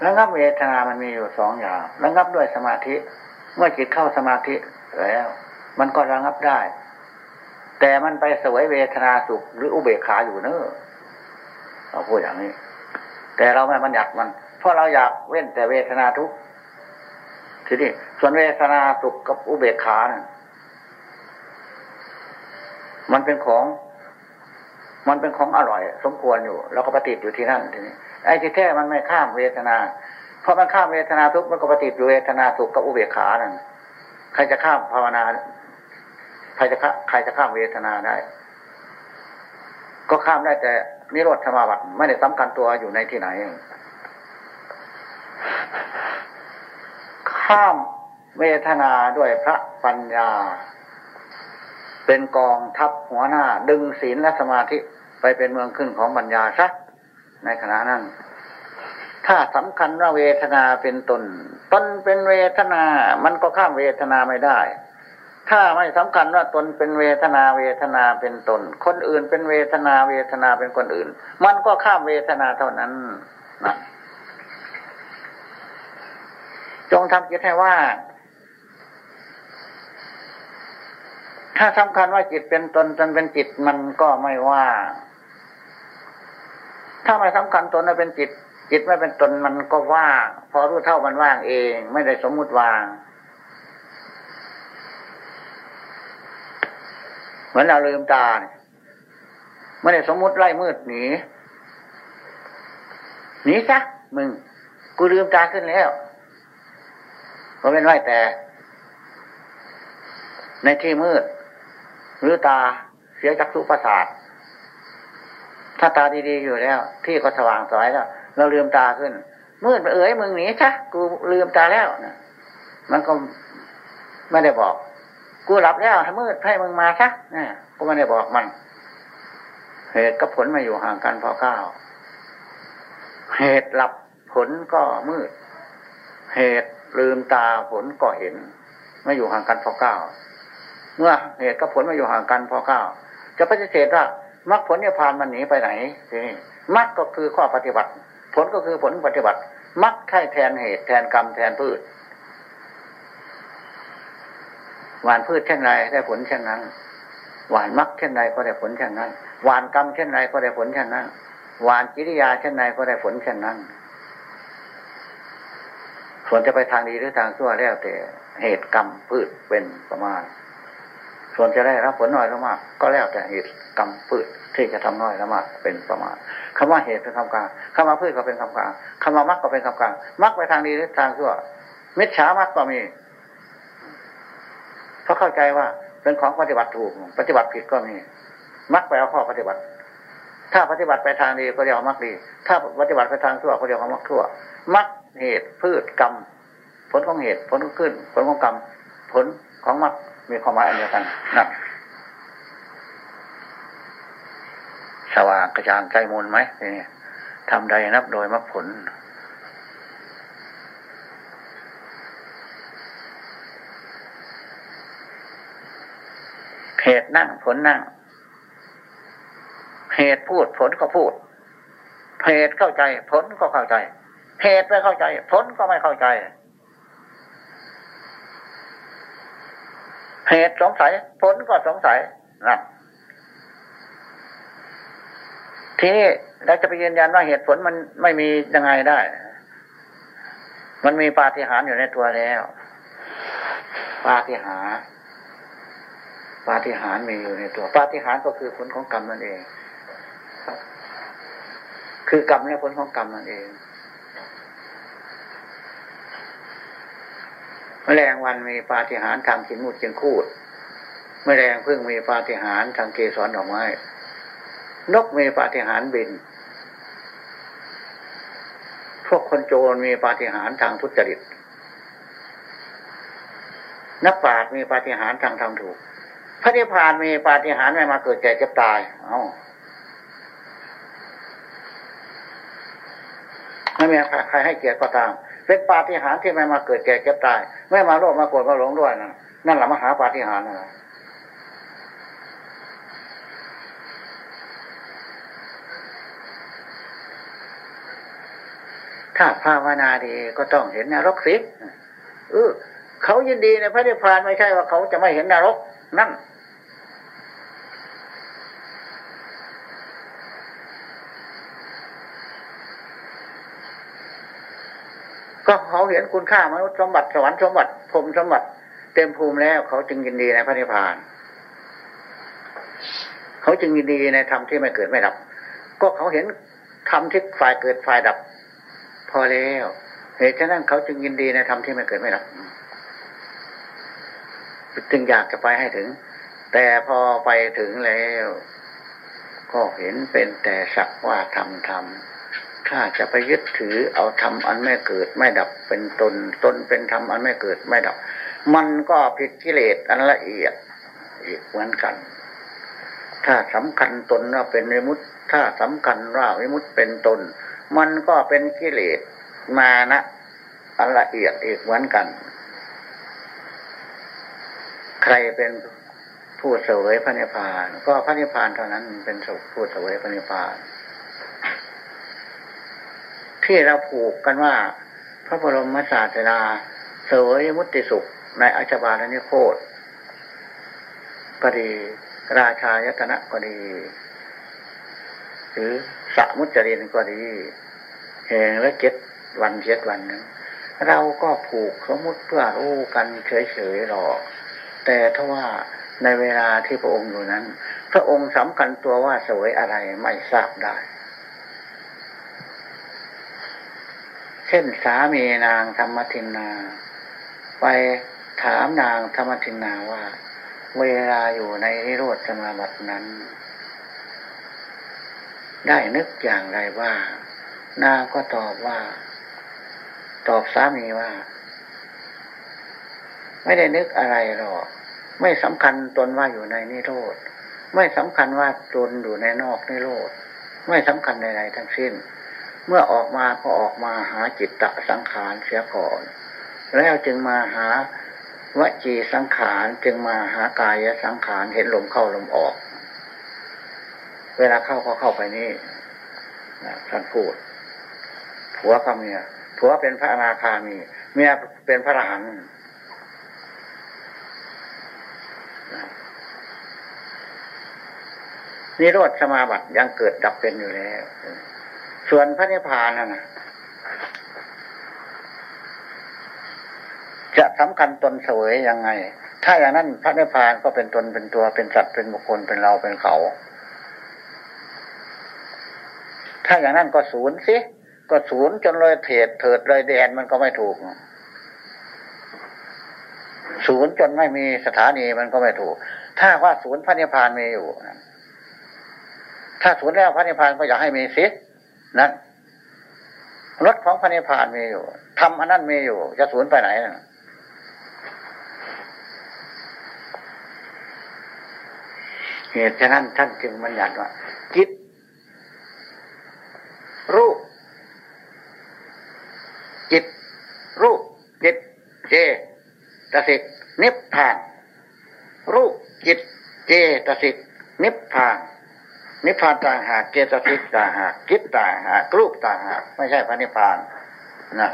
ระงับเวทนามันมีอยู่สองอย่างระงับด้วยสมาธิ เมื่อจิตเข้าสมาธิแล้ว มันก็ระงับได้ แต่มันไปสวยเวทนาสุขหรืออุเบกขาอยู่เนอะเราพูดอย่างนี้ แต่เราไม่บัญญัติมัน เพราะเราอยากเว้นแต่เวทนาทุกทีนี้ส่วนเวทนาสุขกับอุเบกขานะมันเป็นของ มันเป็นของอร่อย สมควรอยู่ เราก็ปฏิติอยู่ที่นั่นทีนี้ ไอ้ที่แท้มันไม่ข้ามเวทนาเพราะมันข้ามเวทนาทุกมันก็ปฏิบัติเวทนาสุขกับอุเบกขานั่นใครจะข้ามภาวนาใครจะใครจะข้ามเวทนาได้ ก็ข้ามได้แต่นิโรธธรรมบัตไม่ได้สำคัญตัวอยู่ในที่ไหน ข้ามเวทนาด้วยพระปัญญา เป็นกองทัพหัวหน้า ดึงศีลและสมาธิไปเป็นเมืองขึ้นของปัญญาซะ ในขณะนั้น ถ้าสำคัญว่าเวทนาเป็นตน ตนเป็นเวทนา มันก็ข้ามเวทนาไม่ได้ ถ้าไม่สำคัญว่าตนเป็นเวทนาเวทนาเป็นตน คนอื่นเป็นเวทนาเวทนาเป็นคนอื่น มันก็ข้ามเวทนาเท่านั้นนะจงทำจิตให้ว่า ถ้าสำคัญว่าจิตเป็นตนตนเป็นจิตมันก็ไม่ว่า ถ้าไม่สำคัญตนเป็นจิต จิตไม่เป็นตนมันก็ว่างพอรู้เท่ามันว่างเอง ไม่ได้สมมุติวาง เหมือนเราลืมตาเนี่ยไม่ได้สมมุติไล่มืดหนีหนีซะมึง กูลืมตาขึ้นแล้วก็เป็นไรแต่ ในที่มืดหรือตาเสียจักษุประสาท ถ้าตาดีๆอยู่แล้ว ที่ก็สว่างสวยแล้ว เราลืมตาขึ้นมืดเอ๋ยมึงหนีชะกูลืมตาแล้วนะมันก็ไม่ได้บอก กูหลับแล้วถ้มืดให้มึงมาซะนะก็ไม่ได้บอกมัน เหตุกับผลมาอยู่ห่างกันพอเก้าเหตุหลับผลก็มืด เหตุลืมตาผลก็เห็นไม่อยู่ห่างกันพอเก้า เมื่อเหตุกับผลมาอยู่ห่างกันพอเก้าจะปฏิเสธว่า มรรคผลเนี่ยพานมันหนีไปไหนทีนี้มรรคก็คือข้อปฏิบัติ ผลก็คือผลปฏิบัติมรรคใช่แทนเหตุ แทนกรรมแทนพืชหวานพืชเช่นไรได้ผลเช่นนั้น หวานมรรคเช่นไรก็ได้ผลเช่นนั้น หวานกรรมเช่นไรก็ได้ผลเช่นนั้น หวานกิริยาเช่นไรก็ได้ผลเช่นนั้นส่วนจะไปทางดีหรือทางชั่วแล้วแต่เหตุกรรมพืชเป็นประมาณ ส่วนจะได้รับผลน้อยหรือมาก ก็แล้วแต่เหตุกรรมพืชที่จะทำน้อยละมากเป็นประมาณคำว่าเหตุเป็นคำกลางคำว่าพืชก็เป็นคำกลางคำว่ามรรคก็เป็นคำกลางมรรคไปทางดีหรือทางชั่วมิจฉามรรคก็มีเพราะเข้าใจว่าเป็นของปฏิบัติถูก ปฏิบัติผิดก็มีมรรคไปเอาข้อปฏิบัติ ถ้าปฏิบัติไปทางดีก็เรียกว่ามรรคดี ถ้าปฏิบัติไปทางชั่วก็เรียกว่ามรรคชั่วมรรคเหตุพืชกรรม ผลของเหตุผลของขึ้น ผลของกรรม ผลของมรรค มีความหมายอันเดียวกันนะสว่างกระจ่างใจมูลไหมนี่ทำใดนับโดยมรรคผล เหตุนั่งผลนั่ง เหตุพูดผลก็พูด เหตุเข้าใจ ผลก็เข้าใจ เหตุไม่เข้าใจ ผลก็ไม่เข้าใจ เหตุสงสัย ผลก็สงสัยนะทีนี้เราจะไปยืนยันว่าเหตุผลมันไม่มียังไงได้ มันมีปาฏิหาริย์อยู่ในตัวแล้ว ปาฏิหาริย์ปาฏิหาริย์มีอยู่ในตัว ปาฏิหาริย์ก็คือผลของกรรมนั่นเอง คือกรรมและผลของกรรมนั่นเอง แมลงวันมีปาฏิหาริย์ทางขินมุดเชียงคูดแมลงพึ่งมีปาฏิหาริย์ทางเกสรดอกไม้ นกมีปาฏิหาริย์บิน พวกคนโจรมีปาฏิหาริย์ทางทุจริต นักปราชญ์มีปาฏิหาริย์ทางทำถูก พระนิพพานมีปาฏิหาริย์ไม่มาเกิดแก่เจ็บตาย เอ้าไม่มีใครให้เกียรติก็ตาม เป็นปาฏิหาริย์ที่ไม่มาเกิดแก่เจ็บตาย ไม่มาโลภมาโกรธมาหลงด้วยนะนั่นแหละมหาปาฏิหาริย์นะถ้าภาวนาดีก็ต้องเห็นนรกสิเออเขายินดีในพระนิพพานไม่ใช่ว่าเขาจะไม่เห็นนรก นั่น ก็เขาเห็นคุณค่ามนุษย์สมบัติสวรรค์สมบัติพรมสมบัติ เต็มภูมิแล้วเขาจึงยินดีในพระนิพพาน เขาจึงยินดีในธรรมที่ไม่เกิดไม่ดับ ก็เขาเห็นธรรมที่ฝ่ายเกิดฝ่ายดับ พอแล้วเหตุฉะนั้นเขาจึงยินดีในธรรมที่ไม่เกิดไม่ดับจึงอยากจะไปให้ถึง แต่พอไปถึงแล้ว ก็เห็นเป็นแต่สักว่าทำทำ ถ้าจะไปยึดถือเอาธรรมอันไม่เกิดไม่ดับเป็นตนตนเป็นธรรมอันไม่เกิดไม่ดับ มันก็ผิดกิเลสอันละเอียดอีกเหมือนกัน ถ้าสำคัญตนว่าเป็นวิมุตถ้าสำคัญว่าวิมุตเป็นตน มันก็เป็นกิเลสมานะอันละเอียดอีกเหมือนกัน ใครเป็นผู้เสวยพระนิพพาน ก็พระนิพพานเท่านั้นเป็นผู้เสวยพระนิพพาน ที่เราผูกกันว่า พระบรมศาสดาเสวยมุติสุขในอัจบาลนิโคตก็ดีราชายตนะก็ดี หรือสมุจรินก็ดีแห่งละเจ็ดวันเจ็ดวันนึงเราก็ผูกสมมติเพื่อรู้กันเฉยๆหรอก แต่ถ้าว่าในเวลาที่พระองค์อยู่นั้น พระองค์สำคัญตัวว่าสวยอะไรไม่ทราบได้ เช่นสามีนางธรรมทินนา ไปถามนางธรรมทินนาว่า เวลาอยู่ในนิโรธสมาบัตินั้น ได้นึกอย่างไรว่า นางก็ตอบว่า ตอบสามีว่า ไม่ได้นึกอะไรหรอก ไม่สำคัญตนว่าอยู่ในนิโรธ ไม่สำคัญว่าตนอยู่ในนอกนิโรธ ไม่สำคัญใดๆทั้งสิ้น เมื่อออกมาก็ออกมาหาจิตตะสังขารเสียก่อน แล้วจึงมาหาวจีสังขารจึงมาหากายสังขารเห็นลมเข้าลมออก เวลาเข้าก็เข้าไปนี่ท่านพูดผัวกับเมียผัวเป็นพระอนาคามีเมียเป็นพระอรหันต์นิโรธสมาบัติยังเกิดดับเป็นอยู่แล้ว ส่วนพระนิพพานน่ะจะสำคัญตนเสวยยังไง ถ้าอย่างนั้นพระนิพพานก็เป็นตนเป็นตัวเป็นสัตว์เป็นบุคคลเป็นเราเป็นเขา ถ้าอย่างนั้นก็ศูนย์สิก็ศูนย์จนเลยเถิดเถิดเลยแดนมันก็ไม่ถูก ศูนย์จนไม่มีสถานีมันก็ไม่ถูก ถ้าว่าศูนย์พระนิพพานมีอยู่ ถ้าศูนย์แล้วพระนิพพานก็อยากให้มีสิ นั่นรถของพระนิพพานมีอยู่ทำอันนั้นมีอยู่ จะศูนย์ไปไหนนะเหตุฉะนั้นท่านจึงบัญญัติว่าจิตรูป จิต รูป จิต เจตสิกนิพพาน รูป จิต เจตสิกนิพพาน นิพพานต่างหากเจตสิกต่างหากจิตต่างหากรูปต่างหากไม่ใช่พระนิพพานนะ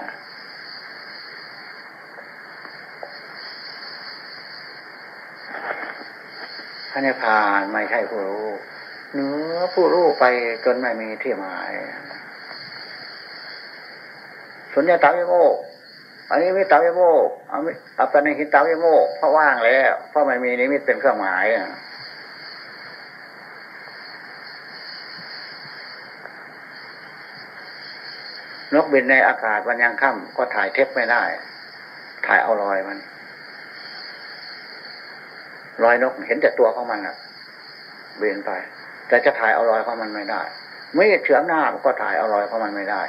พระนิพพานไม่ใช่ผู้รู้เนื้อผู้รู้ไปจนไม่มีที่หมายสุญญตาวิโมกอันนี้มิตาวิโมกอันนี้อัปนิหิตาวิโมกเพราะว่างแล้ว เพราะไม่มีนิมิตเป็นเครื่องหมาย นกบินในอากาศวันยังค่ำก็ถ่ายเทปไม่ได้ ถ่ายเอารอยมันรอยนกเห็นแต่ตัวของมันอะเบียนไป แต่จะถ่ายเอารอยของมันไม่ได้ไม่เฉือนหน้าก็ถ่ายเอารอยของมันไม่ได้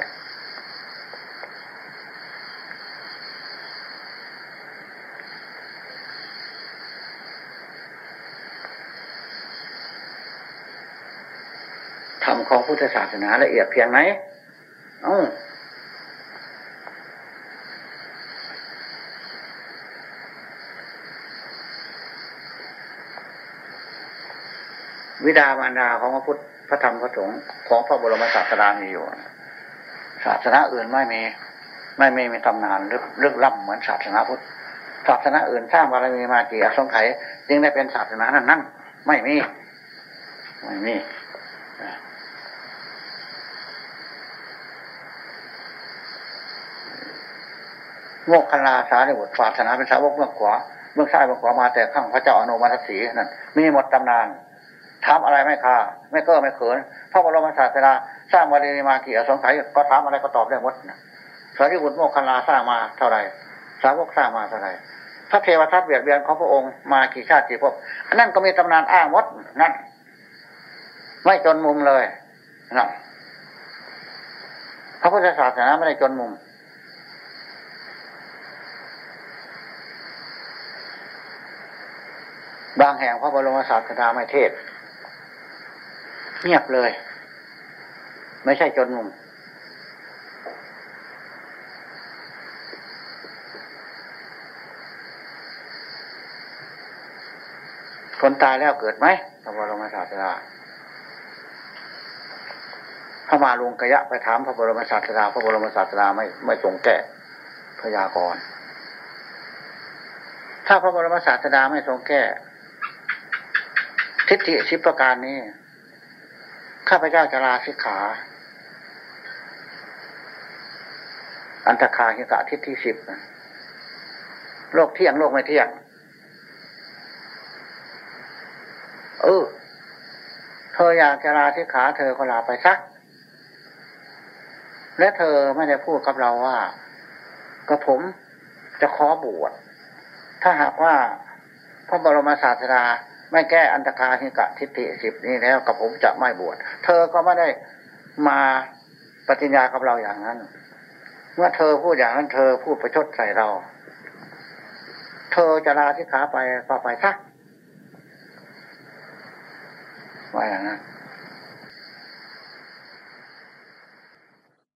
ธรรมของพุทธศาสนาละเอียดเพียงไหนอ้า วิดามารดาของพระพุทธพระธรรมพระสงฆ์ของพระบรมศาสดามีอยู่ศาสนาอื่นไม่มี ไม่มีมีตำนานลึกลึกล่ำเหมือนศาสนาพุทธศาสนาอื่นสร้างบารมีมากี่อสงไขยจึงได้เป็นศาสนานั้นนั่นไม่มี ไม่มีโมกขลาสาในบทศาสนาเป็นสาวกเมืองขวาเมืองซ้ายเมืองขวามาแต่ข้างพระเจ้าอนุมาทศีนั่นมีหมดตำนาน ถามอะไรไม่คาไม่เก้อไม่เขินพระบรมศาสดาสร้างวารีมากี่อสงไขยก็ถามอะไรก็ตอบได้หมดนะสารีบุตรโมกขลาสร้างมาเท่าไหร่ สาวกสร้างมาเท่าไหร่พระเทวทัตเบียดเบียนของพระองค์มากี่ชาติกี่ภพอันนั่นก็มีตำนานอ้างมดนั่นไม่จนมุมเลยนั่นพระพุทธศาสนาไม่ได้จนมุม บางแห่งพระบรมศาสดาไม่เทศ เงียบเลย ไม่ใช่จนมุม คนตายแล้วเกิดไหมพระบรมศาสดาพระมาลุงกะยะไปถามพระบรมศาสดาพระบรมศาสดาไม่ไม่ตรงแก้พยากรณ์ถ้าพระบรมศาสดาไม่ทรงแก้ ทิฏฐิสิบประการนี้ ข้าพเจ้าจะลาสิกขา อันตคาหิกะทิฏฐิสิบโลกเที่ยงโลกไม่เที่ยง เออ เธออยากจะลาสิกขา เธอก็ลาไปซักและเธอไม่ได้พูดกับเราว่าก็ผมจะขอบวชถ้าหากว่าพระบรมศาสดา ไม่แก้อันตคาหิกะทิฏฐิสิบนี้แล้วกับผมจะไม่บวชเธอก็ไม่ได้มาปฏิญญากับเราอย่างนั้น เมื่อเธอพูดอย่างนั้น เธอพูดประชดใส่เรา เธอจะลาที่ขาไปก็ไปซักว่าอย่างนั้น